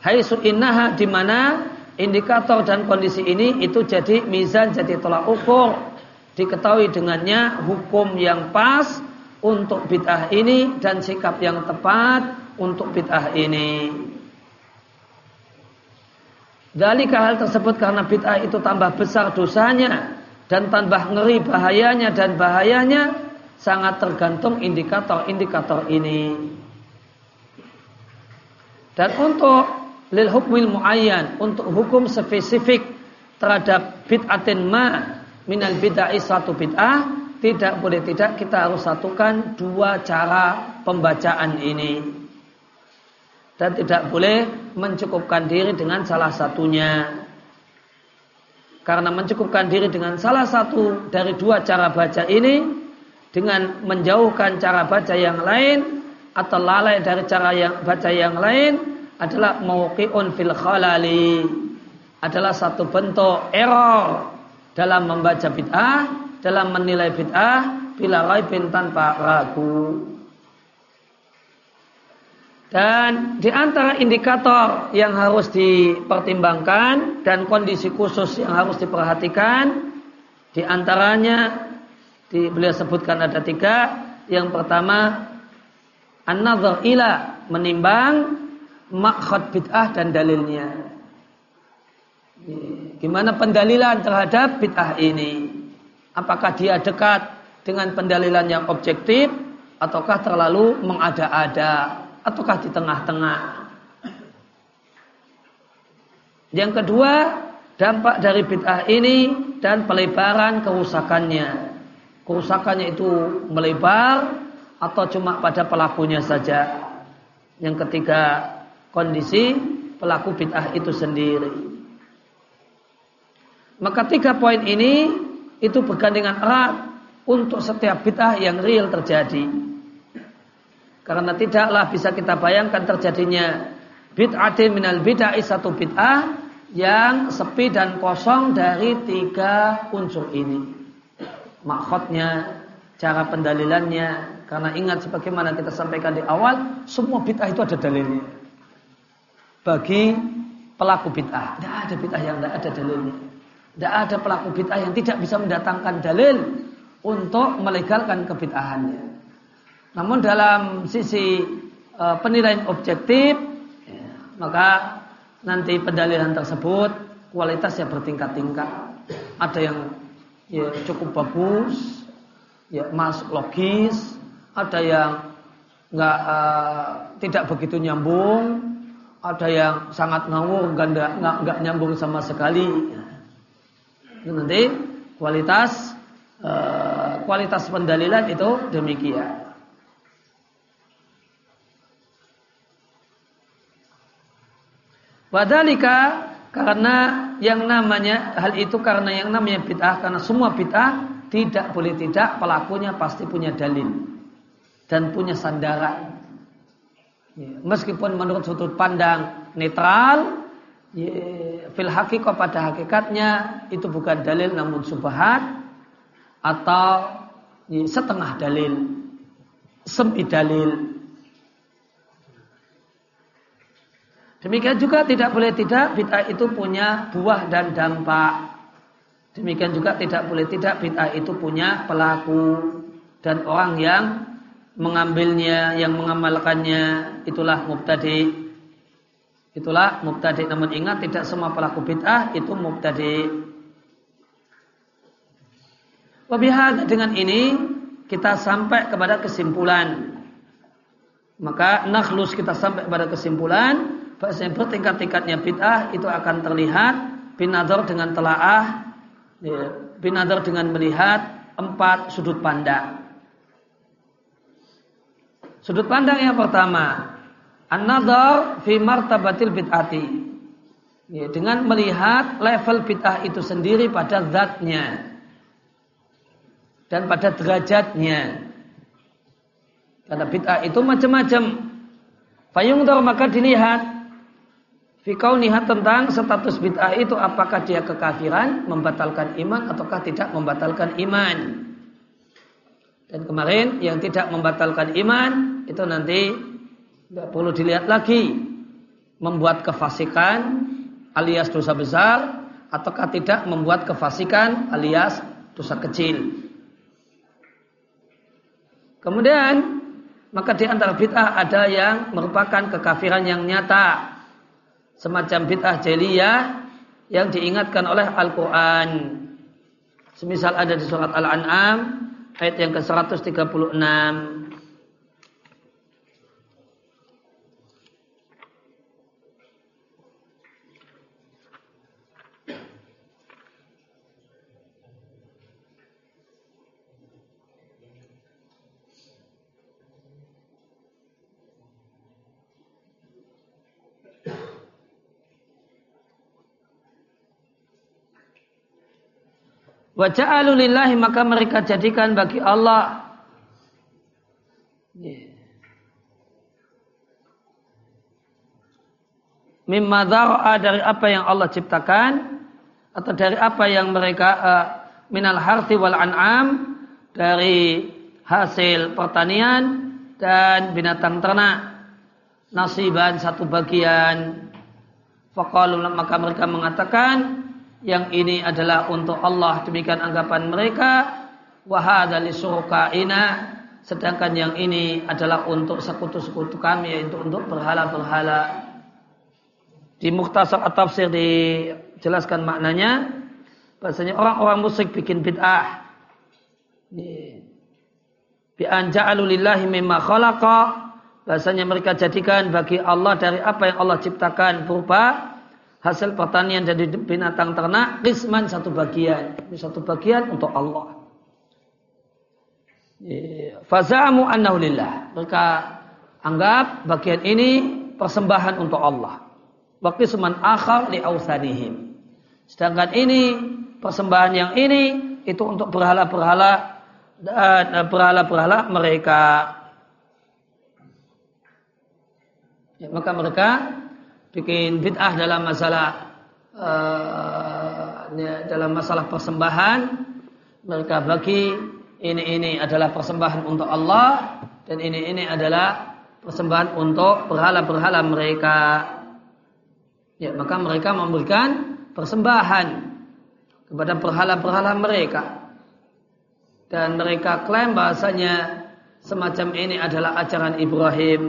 Hai innaha di mana indikator dan kondisi ini itu jadi mizan jadi tolak ukur diketahui dengannya hukum yang pas untuk bid'ah ini dan sikap yang tepat untuk bid'ah ini. Dari hal tersebut karena bid'ah itu tambah besar dosanya dan tambah ngeri bahayanya dan bahayanya sangat tergantung indikator-indikator ini. Dan untuk lil hukmil muayyan, untuk hukum spesifik terhadap bid'atin ma minal bid'ah satu bid'ah, tidak boleh tidak kita harus satukan dua cara pembacaan ini dan tidak boleh mencukupkan diri dengan salah satunya. Karena mencukupkan diri dengan salah satu dari dua cara baca ini dengan menjauhkan cara baca yang lain atau lalai dari cara yang baca yang lain adalah mauqi'un fil khalali adalah satu bentuk error dalam membaca bid'ah, dalam menilai bid'ah bila raibin tanpa ragu. Dan di antara indikator yang harus dipertimbangkan dan kondisi khusus yang harus diperhatikan, di antaranya di, beliau sebutkan ada tiga. Yang pertama an-nazar ila menimbang makhad bid'ah dan dalilnya. Gimana pendalilan terhadap bid'ah ini? Apakah dia dekat dengan pendalilan yang objektif ataukah terlalu mengada-ada ataukah di tengah-tengah? Yang kedua, dampak dari bid'ah ini dan pelebaran kerusakannya. Kerusakannya itu melebar atau cuma pada pelakunya saja. Yang ketiga, kondisi pelaku bid'ah itu sendiri. Maka tiga poin ini itu bergandengan erat untuk setiap bid'ah yang real terjadi. Karena tidaklah bisa kita bayangkan terjadinya bid'atin minal bid'ah satu bid'ah yang sepi dan kosong dari tiga unsur ini. Maksudnya, cara pendalilannya, karena ingat sebagaimana kita sampaikan di awal, semua bid'ah itu ada dalilnya. Bagi pelaku bid'ah, tidak ada bid'ah yang tidak ada dalilnya. Tidak ada pelaku bid'ah yang tidak bisa mendatangkan dalil untuk melegalkan kebid'ahannya. Namun dalam sisi e, penilaian objektif, ya, maka nanti pendalilan tersebut kualitasnya bertingkat-tingkat. Ada yang ya, cukup bagus, ya masuk logis, ada yang nggak uh, tidak begitu nyambung, ada yang sangat ngawur, nggak nggak nyambung sama sekali. Itu nanti kualitas uh, kualitas pendalilan itu demikian. Wadalika karena yang namanya hal itu karena yang namanya bid'ah karena semua bid'ah tidak boleh tidak pelakunya pasti punya dalil dan punya sandaran. Ya, meskipun menurut sudut pandang netral, Ya, fil hakikat pada hakikatnya itu bukan dalil namun subhat atau ya, setengah dalil, semi dalil. Demikian juga tidak boleh tidak bid'ah itu punya buah dan dampak. Demikian juga tidak boleh tidak bid'ah itu punya pelaku dan orang yang mengambilnya, yang mengamalkannya itulah mubtadi Itulah mubtadi. Namun ingat tidak semua pelaku bid'ah itu mubtadi. Wabihad dengan ini kita sampai kepada kesimpulan. Maka nakhlus kita sampai kepada kesimpulan bahasa yang bertingkat-tingkatnya bid'ah itu akan terlihat binadar dengan telaah ya, binadar dengan melihat empat sudut pandang. Sudut pandang yang pertama, An-nadhar fi martabatil bid'ati. Ya, dengan melihat level bid'ah itu sendiri pada zatnya dan pada derajatnya. Karena bid'ah itu macam-macam. Fayungdar maka dilihat fi kaunihat tentang status bid'ah itu apakah dia kekafiran, membatalkan iman ataukah tidak membatalkan iman. Dan kemarin yang tidak membatalkan iman itu nanti tidak perlu dilihat lagi membuat kefasikan alias dosa besar ataukah tidak membuat kefasikan alias dosa kecil. Kemudian maka di antara bid'ah ada yang merupakan kekafiran yang nyata semacam bid'ah jeliyah yang diingatkan oleh Al-Qur'an. Semisal ada di surat Al-An'am ayat yang ke-136 Wajah alulillahi maka mereka jadikan bagi Allah. Mimma dhara'a dari apa yang Allah ciptakan atau dari apa yang mereka uh, minal harti wal an'am dari hasil pertanian dan binatang ternak. Nasiban satu bagian. Faqalu maka mereka mengatakan yang ini adalah untuk Allah demikian anggapan mereka. Wahada ina sedangkan yang ini adalah untuk sekutu-sekutu kami yaitu untuk berhala-berhala. Di Mukhtasar At-Tafsir dijelaskan maknanya bahasanya orang-orang musyrik bikin bid'ah. Bi an ja'alu lillahi mimma khalaqa bahasanya mereka jadikan bagi Allah dari apa yang Allah ciptakan berupa hasil pertanian dari binatang ternak qisman satu bagian satu bagian untuk Allah Fazamu annahu lillah. Mereka anggap bagian ini persembahan untuk Allah. Wa qisman akhar li awthanihim. Sedangkan ini persembahan yang ini itu untuk berhala-berhala dan berhala-berhala mereka. Ya, maka mereka bikin bid'ah dalam masalah uh, dalam masalah persembahan mereka bagi ini ini adalah persembahan untuk Allah dan ini ini adalah persembahan untuk berhala-berhala mereka. Ya, maka mereka memberikan persembahan kepada berhala-berhala mereka. Dan mereka klaim bahasanya semacam ini adalah ajaran Ibrahim.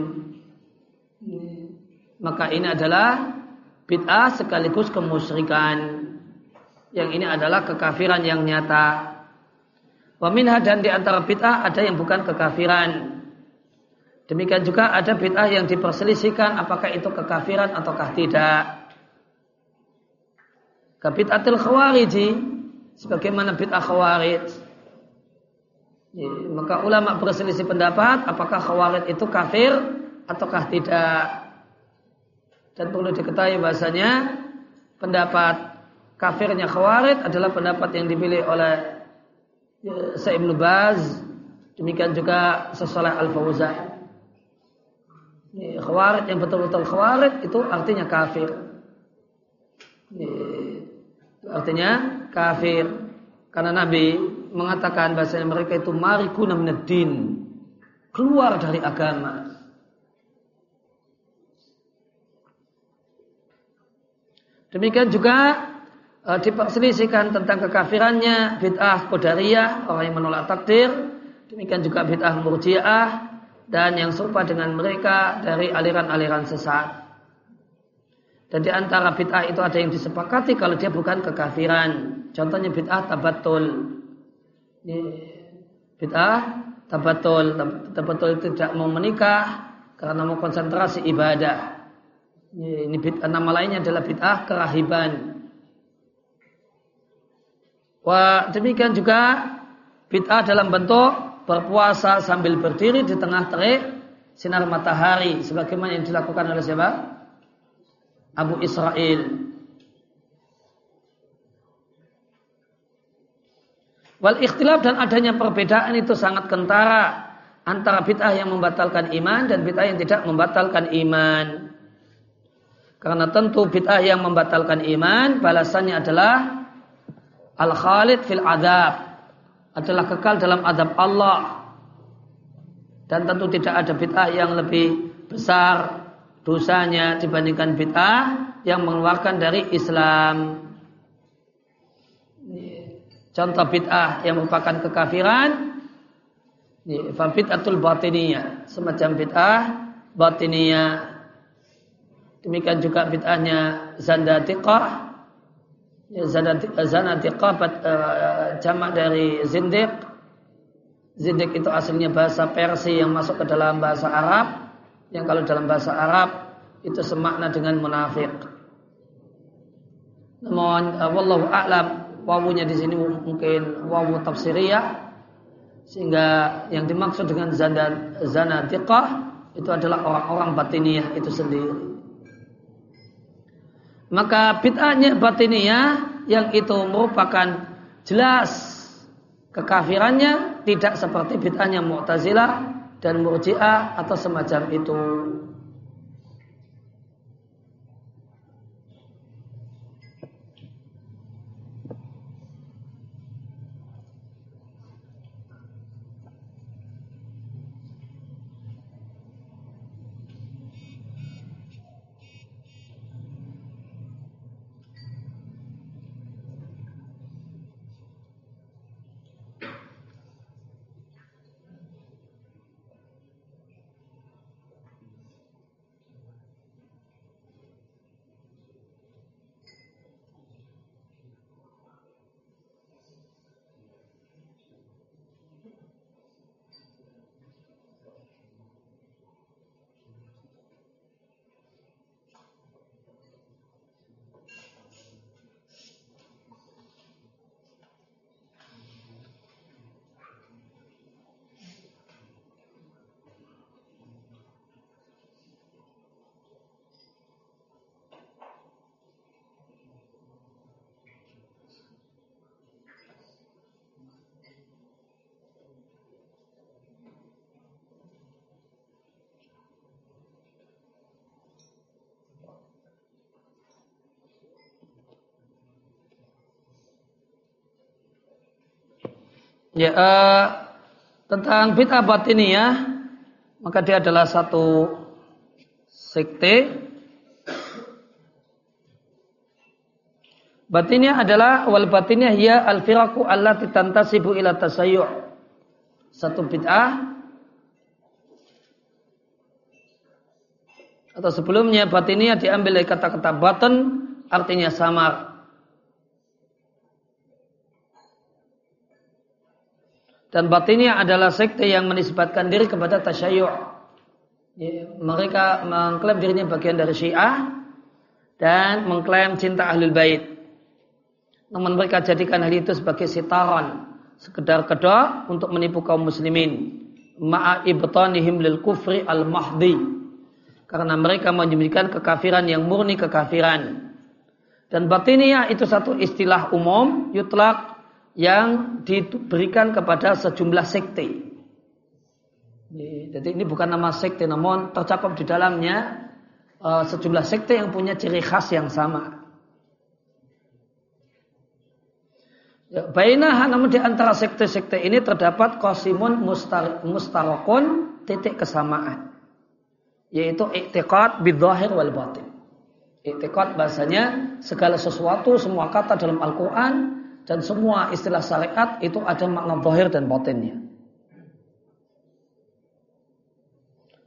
Maka ini adalah bid'ah sekaligus kemusyrikan. Yang ini adalah kekafiran yang nyata. Wa minha dan di antara bid'ah ada yang bukan kekafiran. Demikian juga ada bid'ah yang diperselisihkan apakah itu kekafiran ataukah tidak. Kabid'atil khawariji sebagaimana bid'ah khawarij. Maka ulama berselisih pendapat apakah khawarij itu kafir ataukah tidak. Dan perlu diketahui bahasanya pendapat kafirnya khawarij adalah pendapat yang dipilih oleh Ya, Sa'ib Baz, demikian juga sesoleh Al-Fauzan. Khawarid yang betul-betul khawarid itu artinya kafir. Ya, artinya kafir. Karena Nabi mengatakan bahasa mereka itu marikuna minad-din. Keluar dari agama. Demikian juga e, diperselisihkan tentang kekafirannya bid'ah qadariyah orang yang menolak takdir. Demikian juga bid'ah murji'ah dan yang serupa dengan mereka dari aliran-aliran sesat. Dan di antara bid'ah itu ada yang disepakati kalau dia bukan kekafiran. Contohnya bid'ah tabatul. Bid'ah tabatul. Tabatul tidak mau menikah karena mau konsentrasi ibadah ini bid'ah nama lainnya adalah bid'ah kerahiban Wah, demikian juga bid'ah dalam bentuk berpuasa sambil berdiri di tengah terik sinar matahari sebagaimana yang dilakukan oleh siapa? Abu Israel. Wal ikhtilaf dan adanya perbedaan itu sangat kentara antara bid'ah yang membatalkan iman dan bid'ah yang tidak membatalkan iman. Karena tentu bid'ah yang membatalkan iman balasannya adalah Al-Khalid fil adab adalah kekal dalam adab Allah. Dan tentu tidak ada bid'ah yang lebih besar dosanya dibandingkan bid'ah yang mengeluarkan dari Islam. Contoh bid'ah yang merupakan kekafiran bid'atul batiniyah semacam bid'ah batiniyah demikian juga bid'ahnya zandatiqah Ya, zanadiqah uh, jamak dari zindiq. Zindiq itu aslinya bahasa Persia yang masuk ke dalam bahasa Arab. Yang kalau dalam bahasa Arab itu semakna dengan munafik. Namun uh, wallahu a'lam wawunya di sini mungkin wawu tafsiriyah sehingga yang dimaksud dengan zanadiqah itu adalah orang-orang batiniyah itu sendiri. Maka bid'ahnya batiniyah yang itu merupakan jelas kekafirannya tidak seperti bid'ahnya Mu'tazilah dan Murji'ah atau semacam itu. Ya, uh, tentang bid'ah batiniyah maka dia adalah satu sekte. Batinnya adalah wal batinnya ya al firaku allati tantasibu ila tasayyu' satu bid'ah. Atau sebelumnya batinnya diambil dari kata-kata batin artinya samar dan batinnya adalah sekte yang menisbatkan diri kepada tasayyu' ya, mereka mengklaim dirinya bagian dari syiah dan mengklaim cinta ahlul bait namun mereka jadikan hal itu sebagai sitaran, sekedar kedok untuk menipu kaum muslimin. Ma'a ibtanihim lil kufri al mahdi. Karena mereka menyembunyikan kekafiran yang murni kekafiran. Dan batiniyah itu satu istilah umum, yutlak yang diberikan kepada sejumlah sekte. Jadi ini bukan nama sekte, namun tercakup di dalamnya uh, sejumlah sekte yang punya ciri khas yang sama. Ya, bainaha namun di antara sekte-sekte ini terdapat kosimun mustar, mustarokun titik kesamaan. Yaitu iktiqat bidhahir wal batin. Iktiqat bahasanya segala sesuatu, semua kata dalam Al-Quran dan semua istilah syariat itu ada makna zahir dan batinnya.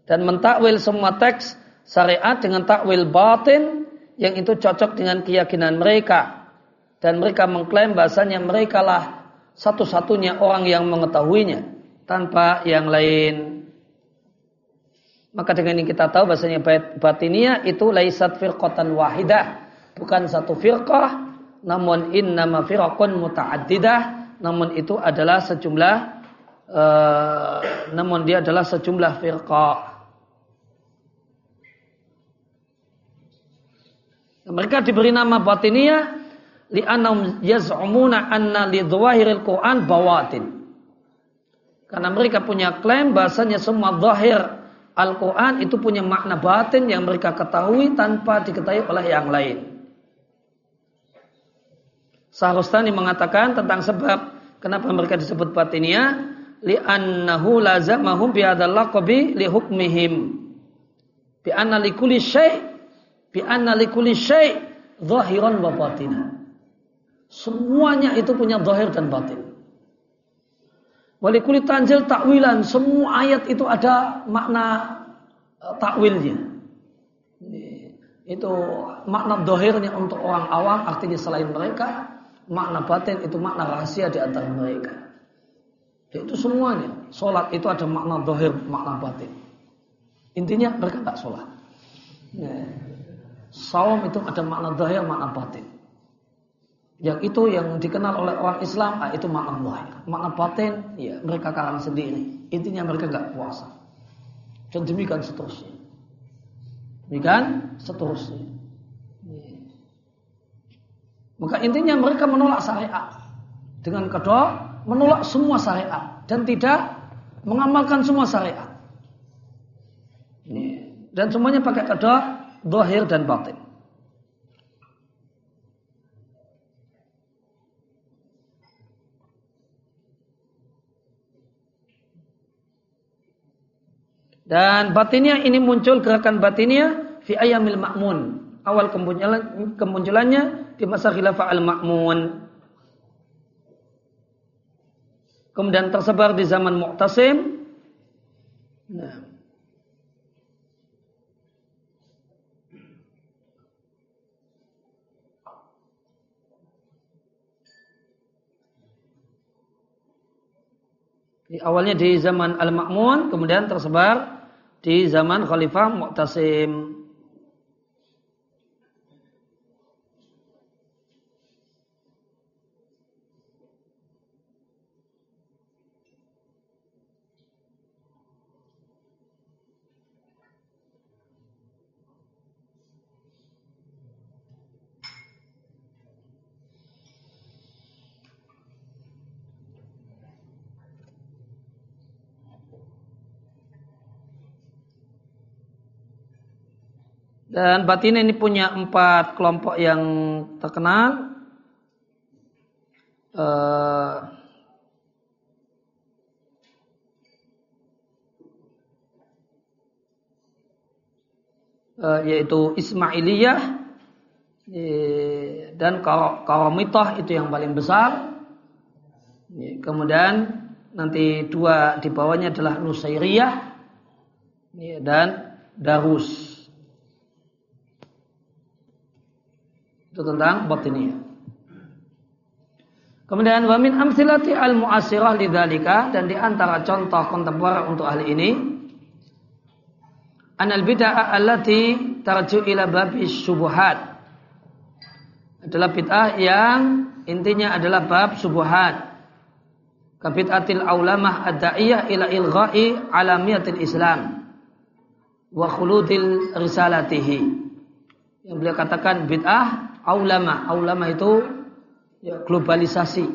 Dan mentakwil semua teks syariat dengan takwil batin yang itu cocok dengan keyakinan mereka dan mereka mengklaim bahasanya mereka lah satu-satunya orang yang mengetahuinya tanpa yang lain. Maka dengan ini kita tahu bahasanya batinia itu laisat firqatan wahidah, bukan satu firqah, namun innama firqun muta'addidah, namun itu adalah sejumlah uh, namun dia adalah sejumlah firqah. Mereka diberi nama batinia li'annahum yaz'umuna anna li dhawahiril Qur'an bawatin. Karena mereka punya klaim bahasanya semua zahir Al-Quran itu punya makna batin yang mereka ketahui tanpa diketahui oleh yang lain. Sahrustani mengatakan tentang sebab kenapa mereka disebut batinia li'annahu lazamahum bihadzal laqabi li hukmihim bi anna likulli syai' bi anna likulli syai' zahiran wa batinan. Semuanya itu punya zahir dan batin. Walikuli tanjil takwilan. Semua ayat itu ada makna uh, takwilnya. Itu makna dohirnya untuk orang awam artinya selain mereka. Makna batin itu makna rahasia di antara mereka. Itu semuanya. Sholat itu ada makna dohir, makna batin. Intinya mereka tak sholat. Saum itu ada makna dohir, makna batin. Yang itu yang dikenal oleh orang Islam, ah, itu makna zahir. Makna batin, ya mereka kalah sendiri. Intinya mereka nggak puasa. Dan demikian seterusnya. Demikian seterusnya. Maka intinya mereka menolak syariat. Dengan kedua, menolak semua syariat. Dan tidak mengamalkan semua syariat. Ya. Dan semuanya pakai kedua, dohir dan batin. Dan batinnya ini muncul gerakan batinnya fi ayamil ma'mun. Awal kemunculan, kemunculannya di masa khilafah al-ma'mun. Kemudian tersebar di zaman Mu'tasim. Nah. Di awalnya di zaman Al-Ma'mun, kemudian tersebar di zaman Khalifah Mu'tasim. Dan batin ini punya empat kelompok yang terkenal. Uh, uh, yaitu Ismailiyah eh, dan Karomitah itu yang paling besar. Kemudian nanti dua di bawahnya adalah Nusairiyah dan Darus. Itu tentang batiniyah. Kemudian wamin amsilati al muasirah lidalika dan di antara contoh kontemporer untuk hal ini anal bid'ah allati tarju ila babi syubuhat adalah bid'ah yang intinya adalah bab syubuhat kabid'atil aulamah ad-da'iyah ila ilgha'i alamiyatil islam wa khuludil risalatihi. Yang beliau katakan bid'ah aulama. Aulama itu ya, globalisasi.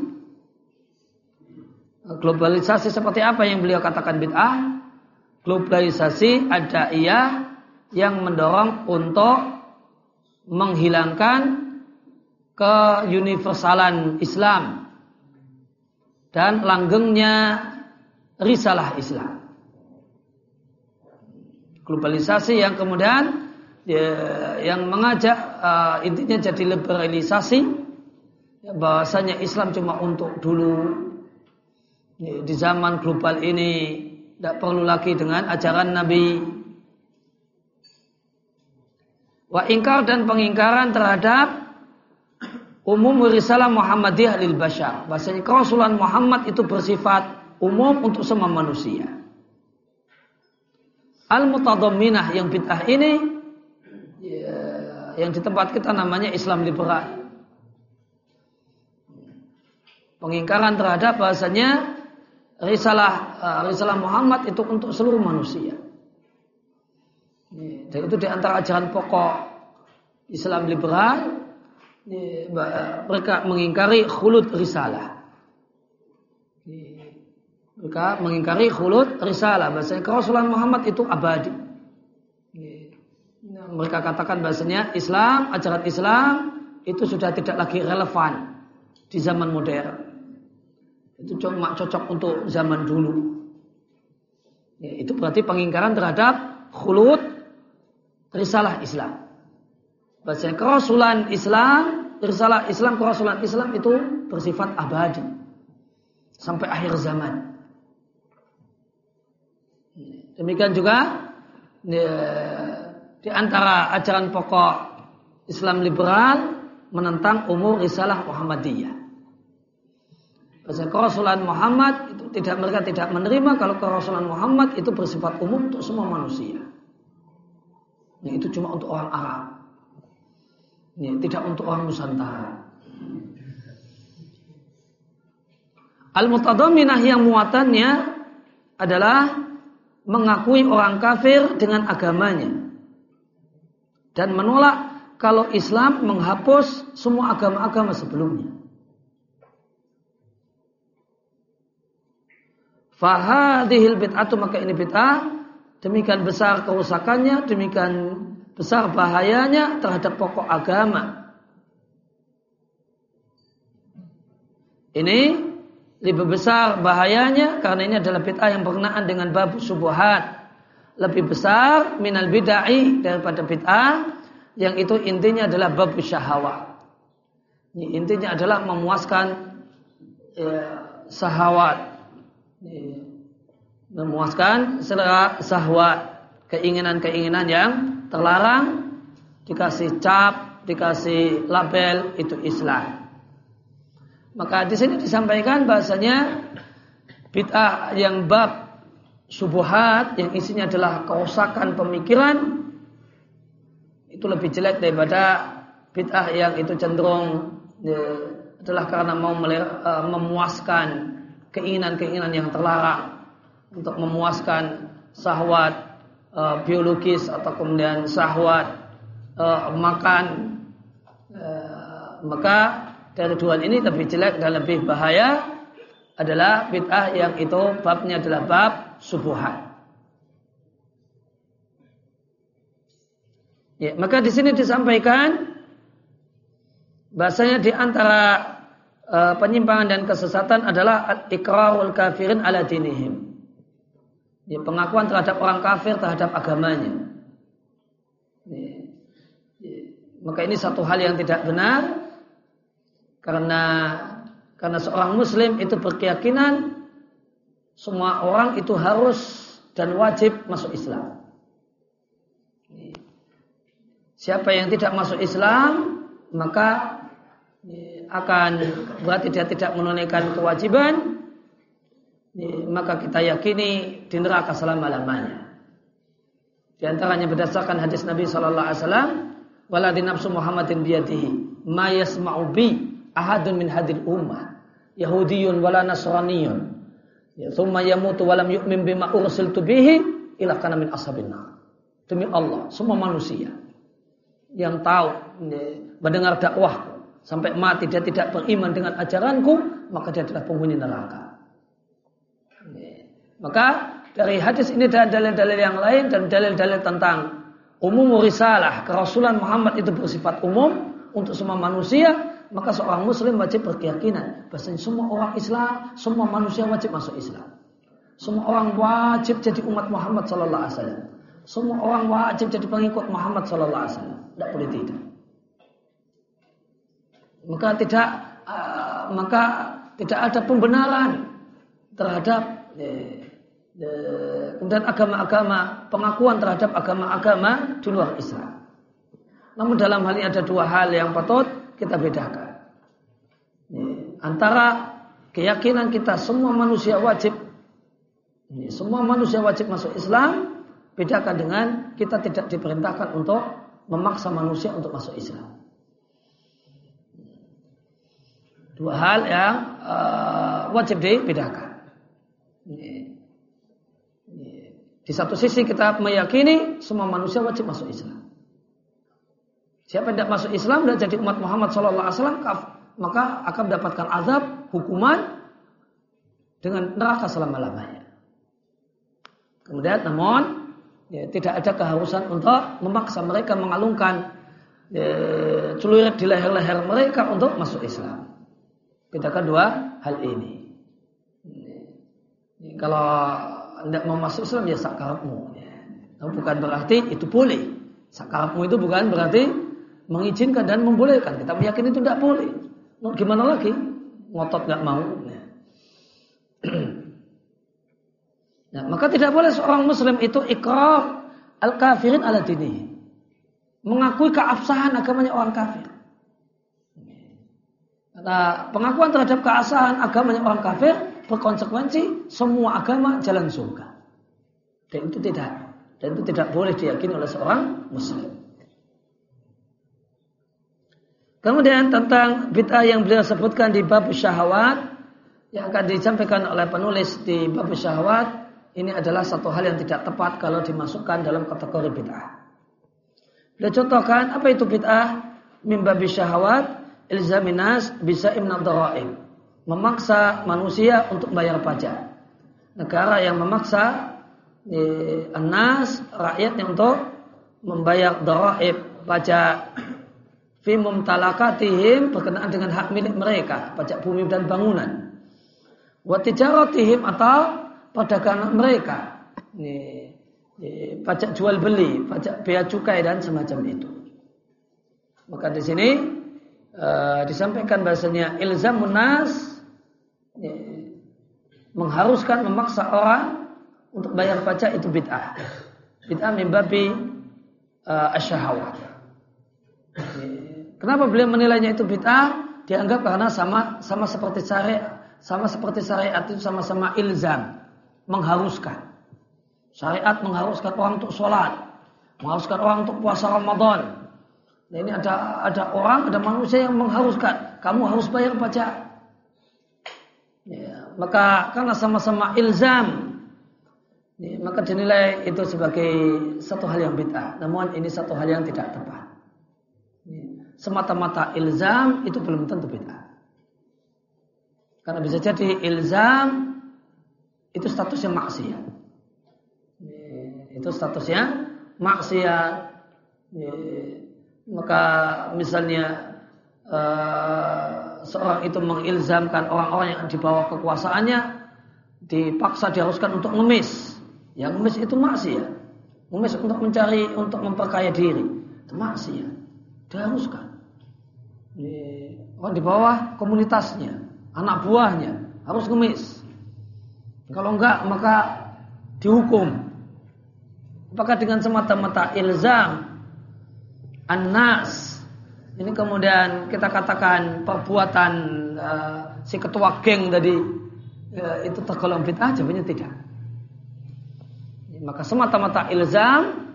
Globalisasi seperti apa yang beliau katakan bid'ah? Globalisasi ada iya yang mendorong untuk menghilangkan keuniversalan Islam dan langgengnya risalah Islam. Globalisasi yang kemudian ya, yang mengajak uh, intinya jadi liberalisasi. Ya, bahasanya Islam cuma untuk dulu. Ya, di zaman global ini tidak perlu lagi dengan ajaran Nabi. Wa ingkar dan pengingkaran terhadap umum risalah Muhammadiyah lil bashar. Bahasanya kerasulan Muhammad itu bersifat umum untuk semua manusia. Al mutadamminah yang bid'ah ini yang di tempat kita namanya Islam liberal. Pengingkaran terhadap bahasanya risalah uh, risalah Muhammad itu untuk seluruh manusia. Dan itu di antara ajaran pokok Islam liberal. Mereka mengingkari khulud risalah. Mereka mengingkari khulud risalah. Bahasanya kerasulan Muhammad itu abadi mereka katakan bahasanya Islam, ajaran Islam itu sudah tidak lagi relevan di zaman modern. Itu cuma cocok untuk zaman dulu. Ya, itu berarti pengingkaran terhadap khulud risalah Islam. Bahasanya kerasulan Islam, risalah Islam, kerasulan Islam itu bersifat abadi. Sampai akhir zaman. Demikian juga ya, di antara ajaran pokok Islam liberal menentang umur risalah Muhammadiyah. Bahasa kerasulan Muhammad itu tidak mereka tidak menerima kalau kerasulan Muhammad itu bersifat umum untuk semua manusia. Ya, itu cuma untuk orang Arab. Ya, tidak untuk orang Nusantara. Al-Mutadaminah yang muatannya adalah mengakui orang kafir dengan agamanya dan menolak kalau Islam menghapus semua agama-agama sebelumnya. Fahadihil bid'atu maka ini bid'ah demikian besar kerusakannya, demikian besar bahayanya terhadap pokok agama. Ini lebih besar bahayanya karena ini adalah bid'ah yang berkenaan dengan bab subuhat lebih besar minal bid'ah daripada bid'ah yang itu intinya adalah bab syahwat. Intinya adalah memuaskan ya, sahwat. Ya, memuaskan sahwat, keinginan-keinginan yang terlarang dikasih cap, dikasih label itu Islam. Maka di sini disampaikan bahasanya bid'ah yang bab subuhat yang isinya adalah kerusakan pemikiran itu lebih jelek daripada bid'ah yang itu cenderung ya, adalah karena mau uh, memuaskan keinginan-keinginan yang terlarang untuk memuaskan sahwat uh, biologis atau kemudian sahwat uh, makan. Uh, maka dari dua ini lebih jelek dan lebih bahaya adalah bid'ah yang itu babnya adalah bab subuhan. Ya, maka di sini disampaikan bahasanya di antara uh, penyimpangan dan kesesatan adalah ikrarul kafirin ala dinihim. Ya, pengakuan terhadap orang kafir terhadap agamanya. Ya, Maka ini satu hal yang tidak benar karena karena seorang muslim itu berkeyakinan semua orang itu harus dan wajib masuk Islam. Siapa yang tidak masuk Islam maka akan berarti dia tidak menunaikan kewajiban maka kita yakini di neraka selama-lamanya. Di antaranya berdasarkan hadis Nabi sallallahu alaihi wasallam, "Wala di nafsu Muhammadin biyadihi, ma yasma'u bi ahadun min hadil ummah, Yahudiyun wala Nasraniyun." Ya, thumma yamutu wa lam yu'min bima ursiltu bihi ila kana min ashabin Demi Allah, semua manusia yang tahu mendengar dakwahku sampai mati dia tidak beriman dengan ajaranku, maka dia adalah penghuni neraka. Maka dari hadis ini dan dalil-dalil yang lain dan dalil-dalil tentang umum risalah kerasulan Muhammad itu bersifat umum untuk semua manusia, maka seorang muslim wajib berkeyakinan bahwa semua orang Islam, semua manusia wajib masuk Islam. Semua orang wajib jadi umat Muhammad sallallahu alaihi wasallam. Semua orang wajib jadi pengikut Muhammad sallallahu alaihi wasallam. Tidak boleh tidak. Maka tidak uh, maka tidak ada pembenaran terhadap eh, kemudian agama-agama pengakuan terhadap agama-agama di luar Islam. Namun dalam hal ini ada dua hal yang patut kita bedakan. Antara keyakinan kita semua manusia wajib semua manusia wajib masuk Islam bedakan dengan kita tidak diperintahkan untuk memaksa manusia untuk masuk Islam. Dua hal yang uh, wajib dibedakan. Di satu sisi kita meyakini semua manusia wajib masuk Islam. Siapa yang tidak masuk Islam dan jadi umat Muhammad SAW, maka akan mendapatkan azab, hukuman dengan neraka selama-lamanya. Kemudian namun ya, tidak ada keharusan untuk memaksa mereka mengalungkan ya, celurit di leher-leher mereka untuk masuk Islam. Bedakan dua hal ini. Ya, kalau tidak mau masuk Islam ya sakarapmu. Ya. bukan berarti itu boleh. Sakarapmu itu bukan berarti mengizinkan dan membolehkan. Kita meyakini itu tidak boleh. Mau gimana lagi? Ngotot nggak mau. Nah, maka tidak boleh seorang Muslim itu ikrar al kafirin ala dini. Mengakui keabsahan agamanya orang kafir. Nah, pengakuan terhadap keabsahan agamanya orang kafir berkonsekuensi semua agama jalan surga. Dan itu tidak dan itu tidak boleh diyakini oleh seorang muslim. Kemudian tentang bid'ah yang beliau sebutkan di bab syahwat yang akan disampaikan oleh penulis di bab syahwat ini adalah satu hal yang tidak tepat kalau dimasukkan dalam kategori bid'ah. Beliau contohkan apa itu bid'ah min bab syahwat ilzaminas bisa imna memaksa manusia untuk bayar pajak. Negara yang memaksa eh, anas rakyatnya untuk membayar daraib pajak fi mumtalakatihim berkenaan dengan hak milik mereka, pajak bumi dan bangunan. Wa tijaratihim atau perdagangan mereka. Ini, pajak jual beli, pajak bea cukai dan semacam itu. Maka di sini uh, disampaikan bahasanya ilzam munas mengharuskan memaksa orang untuk bayar pajak itu bid'ah. Bid'ah mimbabi uh, asyahawat. Kenapa beliau menilainya itu bid'ah? Dianggap karena sama sama seperti syariat, sama seperti syariat itu sama-sama ilzam, mengharuskan. Syariat mengharuskan orang untuk sholat, mengharuskan orang untuk puasa Ramadan. Nah, ini ada ada orang, ada manusia yang mengharuskan, kamu harus bayar pajak. Ya, maka karena sama-sama ilzam, ya, maka dinilai itu sebagai satu hal yang bid'ah. Namun ini satu hal yang tidak tepat. Semata-mata ilzam itu belum tentu bid'ah. Karena bisa jadi ilzam itu statusnya maksiat. Itu statusnya maksiat. Maka misalnya uh, seorang itu mengilzamkan orang-orang yang di bawah kekuasaannya dipaksa diharuskan untuk ngemis. Yang ngemis itu maksiat. Ngemis untuk mencari untuk memperkaya diri. Itu maksiat. diharuskan. Orang di bawah komunitasnya, anak buahnya harus ngemis. Kalau enggak maka dihukum. Apakah dengan semata-mata ilzam Anas ini kemudian kita katakan perbuatan uh, si ketua geng tadi uh, itu tergolong bid'ah jawabnya tidak. Maka semata-mata ilzam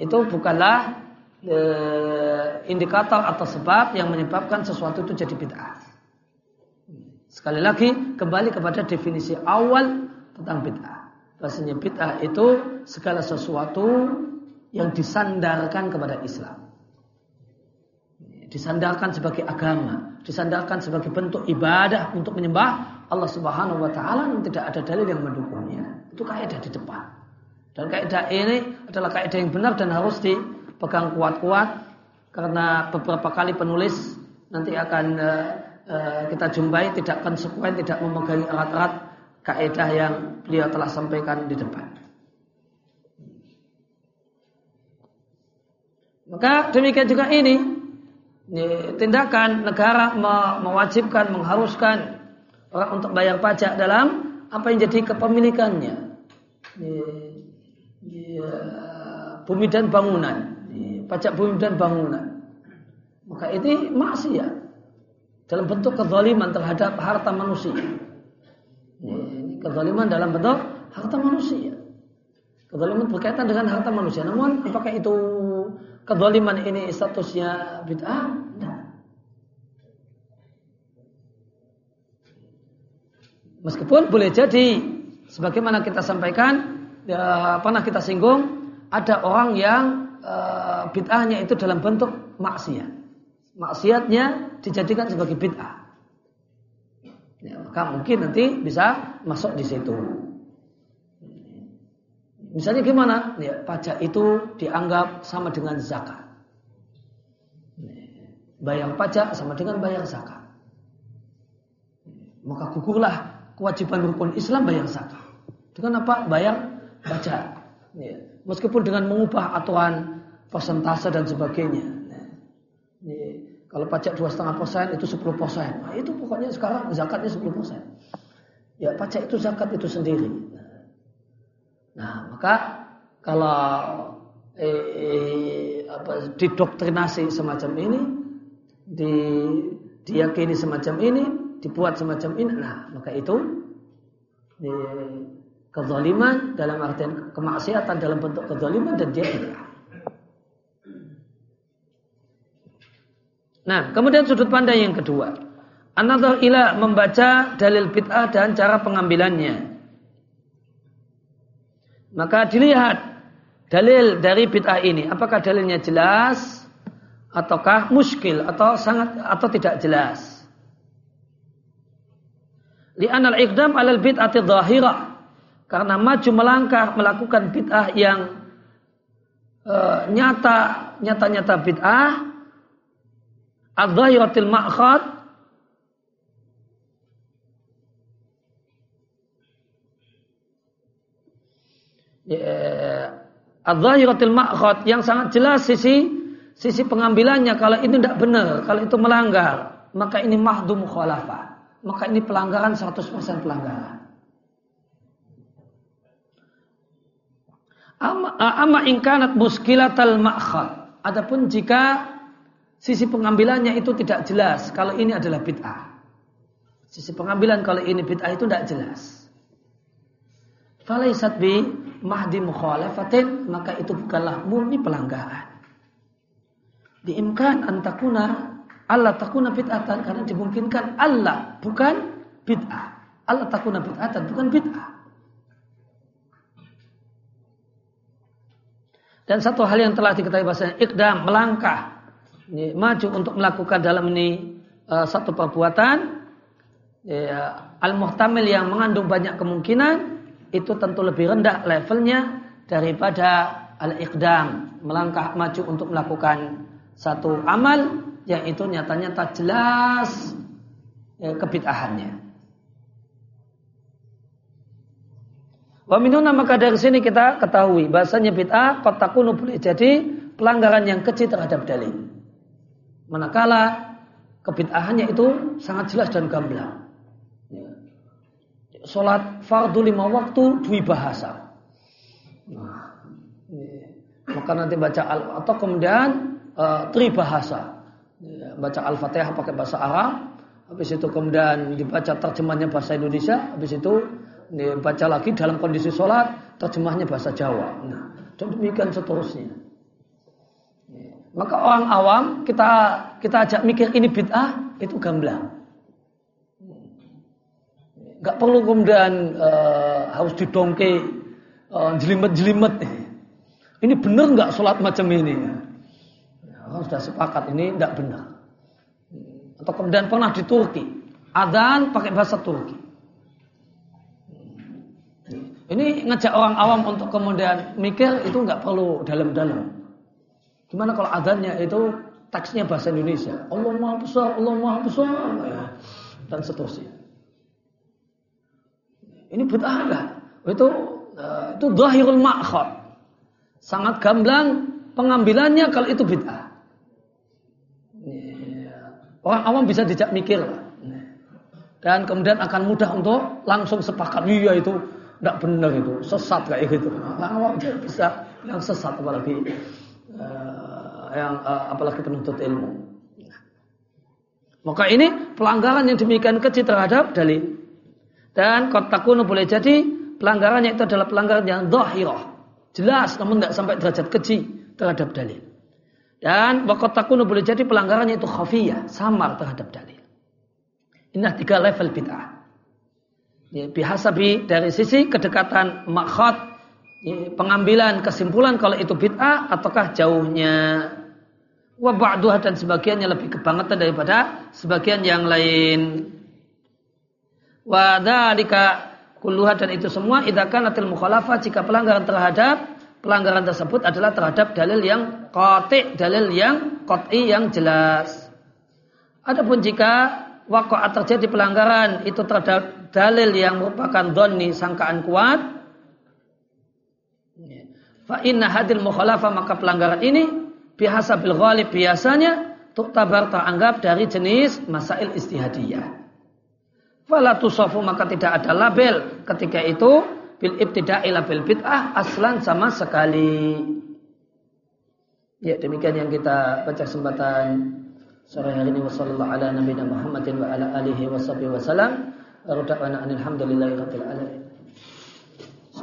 itu bukanlah uh, indikator atau sebab yang menyebabkan sesuatu itu jadi bid'ah. Sekali lagi kembali kepada definisi awal tentang bid'ah. Bahasanya bid'ah itu segala sesuatu yang disandarkan kepada Islam. Disandarkan sebagai agama, disandarkan sebagai bentuk ibadah untuk menyembah Allah Subhanahu wa taala dan tidak ada dalil yang mendukungnya. Itu kaidah di depan. Dan kaidah ini adalah kaidah yang benar dan harus dipegang kuat-kuat karena beberapa kali penulis nanti akan uh, uh, kita jumpai tidak konsekuen, tidak memegangi erat-erat kaidah yang beliau telah sampaikan di depan. Maka demikian juga ini tindakan negara mewajibkan, mengharuskan orang untuk bayar pajak dalam apa yang jadi kepemilikannya. Bumi dan bangunan, pajak bumi dan bangunan. Maka ini maksiat dalam bentuk kezaliman terhadap harta manusia. Ini kezaliman dalam bentuk harta manusia. Kezaliman berkaitan dengan harta manusia. Namun apakah itu kezaliman ini statusnya bid'ah? Meskipun boleh jadi sebagaimana kita sampaikan ya, pernah kita singgung ada orang yang uh, bid'ahnya itu dalam bentuk maksiat. Maksiatnya dijadikan sebagai bid'ah. Ya, maka mungkin nanti bisa masuk di situ. Misalnya gimana? Ya, pajak itu dianggap sama dengan zakat. Bayar pajak sama dengan bayar zakat. Maka gugurlah kewajiban rukun Islam bayar zakat. Dengan apa? Bayar pajak. Ya. Meskipun dengan mengubah aturan persentase dan sebagainya. Ya. Kalau pajak dua setengah persen itu 10 persen. Nah, itu pokoknya sekarang zakatnya 10 persen. Ya pajak itu zakat itu sendiri. Nah, maka kalau eh, eh, apa, didoktrinasi semacam ini, di, diyakini semacam ini, dibuat semacam ini, nah maka itu di, kezaliman dalam artian kemaksiatan dalam bentuk kezaliman dan dia tidak. Nah, kemudian sudut pandang yang kedua. Another ila membaca dalil bid'ah dan cara pengambilannya. Maka dilihat dalil dari bid'ah ini, apakah dalilnya jelas ataukah muskil atau sangat atau tidak jelas. Li'anal iqdam alal bid'ati dhahirah. Karena maju melangkah melakukan bid'ah yang uh, nyata nyata-nyata bid'ah adh-dhahiratil ma'khad ya, adzahiratil ma'khad yang sangat jelas sisi sisi pengambilannya kalau itu tidak benar, kalau itu melanggar, maka ini mahdum mukhalafah. Maka ini pelanggaran 100% pelanggaran. Amma ingkanat muskilatal ma'khad. Adapun jika sisi pengambilannya itu tidak jelas, kalau ini adalah bid'ah. Sisi pengambilan kalau ini bid'ah itu tidak jelas. Falaisat bi mahdi mukhalafatin maka itu bukanlah murni pelanggaran. Diimkan antakuna Allah takuna bid'atan karena dimungkinkan Allah bukan bid'ah. Allah takuna bid'atan bukan bid'ah. Dan satu hal yang telah diketahui bahasanya ikdam melangkah ini, maju untuk melakukan dalam ini uh, satu perbuatan ya, al-muhtamil yang mengandung banyak kemungkinan itu tentu lebih rendah levelnya daripada al-iqdam, melangkah maju untuk melakukan satu amal yang itu nyatanya tak jelas ya, kebid'ahannya. Wa minuna maka dari sini kita ketahui bahasanya bid'ah kotakunu boleh jadi pelanggaran yang kecil terhadap dalil. Manakala kebid'ahannya itu sangat jelas dan gamblang. Ya. Sholat fardu lima waktu dua bahasa. Nah, maka nanti baca al atau kemudian uh, tri bahasa. Ya, baca al-fatihah pakai bahasa Arab, habis itu kemudian dibaca terjemahnya bahasa Indonesia, habis itu dibaca lagi dalam kondisi sholat terjemahnya bahasa Jawa. Nah, demikian seterusnya. Maka orang awam kita kita ajak mikir ini bid'ah itu gamblang. Gak perlu kemudian uh, harus didongke uh, jelimet-jelimet. Ini benar nggak sholat macam ini? Orang sudah sepakat ini tidak benar. Atau kemudian pernah di Turki, adzan pakai bahasa Turki. Ini ngajak orang awam untuk kemudian mikir itu nggak perlu dalam-dalam. Gimana kalau adanya itu teksnya bahasa Indonesia? Allah Maha Besar, Allah Maha Besar, dan seterusnya. Ini enggak? Itu uh, itu zahirul ma'khad. Sangat gamblang pengambilannya kalau itu bid'ah. Orang awam bisa dijak mikir. Dan kemudian akan mudah untuk langsung sepakat. Iya itu tidak benar itu. Sesat kayak gitu. Orang awam bisa yang sesat apalagi yang uh, apalagi penuntut ilmu. Maka ini pelanggaran yang demikian kecil terhadap dalil. Dan kotakunu boleh jadi pelanggarannya itu adalah pelanggaran yang dohirah. Jelas namun tidak sampai derajat kecil terhadap dalil. Dan wakotakunu boleh jadi pelanggarannya itu khafiyah, samar terhadap dalil. Ini tiga level bid'ah. Ya, bihasabi dari sisi kedekatan makhot pengambilan kesimpulan kalau itu bid'ah ataukah jauhnya? Wa ba'duha dan sebagiannya lebih kebangetan daripada sebagian yang lain. Wa dzalika kulluha dan itu semua idza kanatil mukhalafah jika pelanggaran terhadap pelanggaran tersebut adalah terhadap dalil yang qati dalil yang qat'i yang jelas. Adapun jika waqa'a terjadi pelanggaran itu terhadap dalil yang merupakan dhanni sangkaan kuat Fa inna hadil mukhalafah maka pelanggaran ini biasa bil ghalib biasanya tabar teranggap dari jenis masail istihadiyah. Fala tusafu maka tidak ada label ketika itu bil ibtida'i label bid'ah aslan sama sekali. Ya demikian yang kita baca kesempatan sore hari ini wasallallahu ala nabiyina Muhammadin wa ala alihi wasallam. Wa alhamdulillahi rabbil alamin.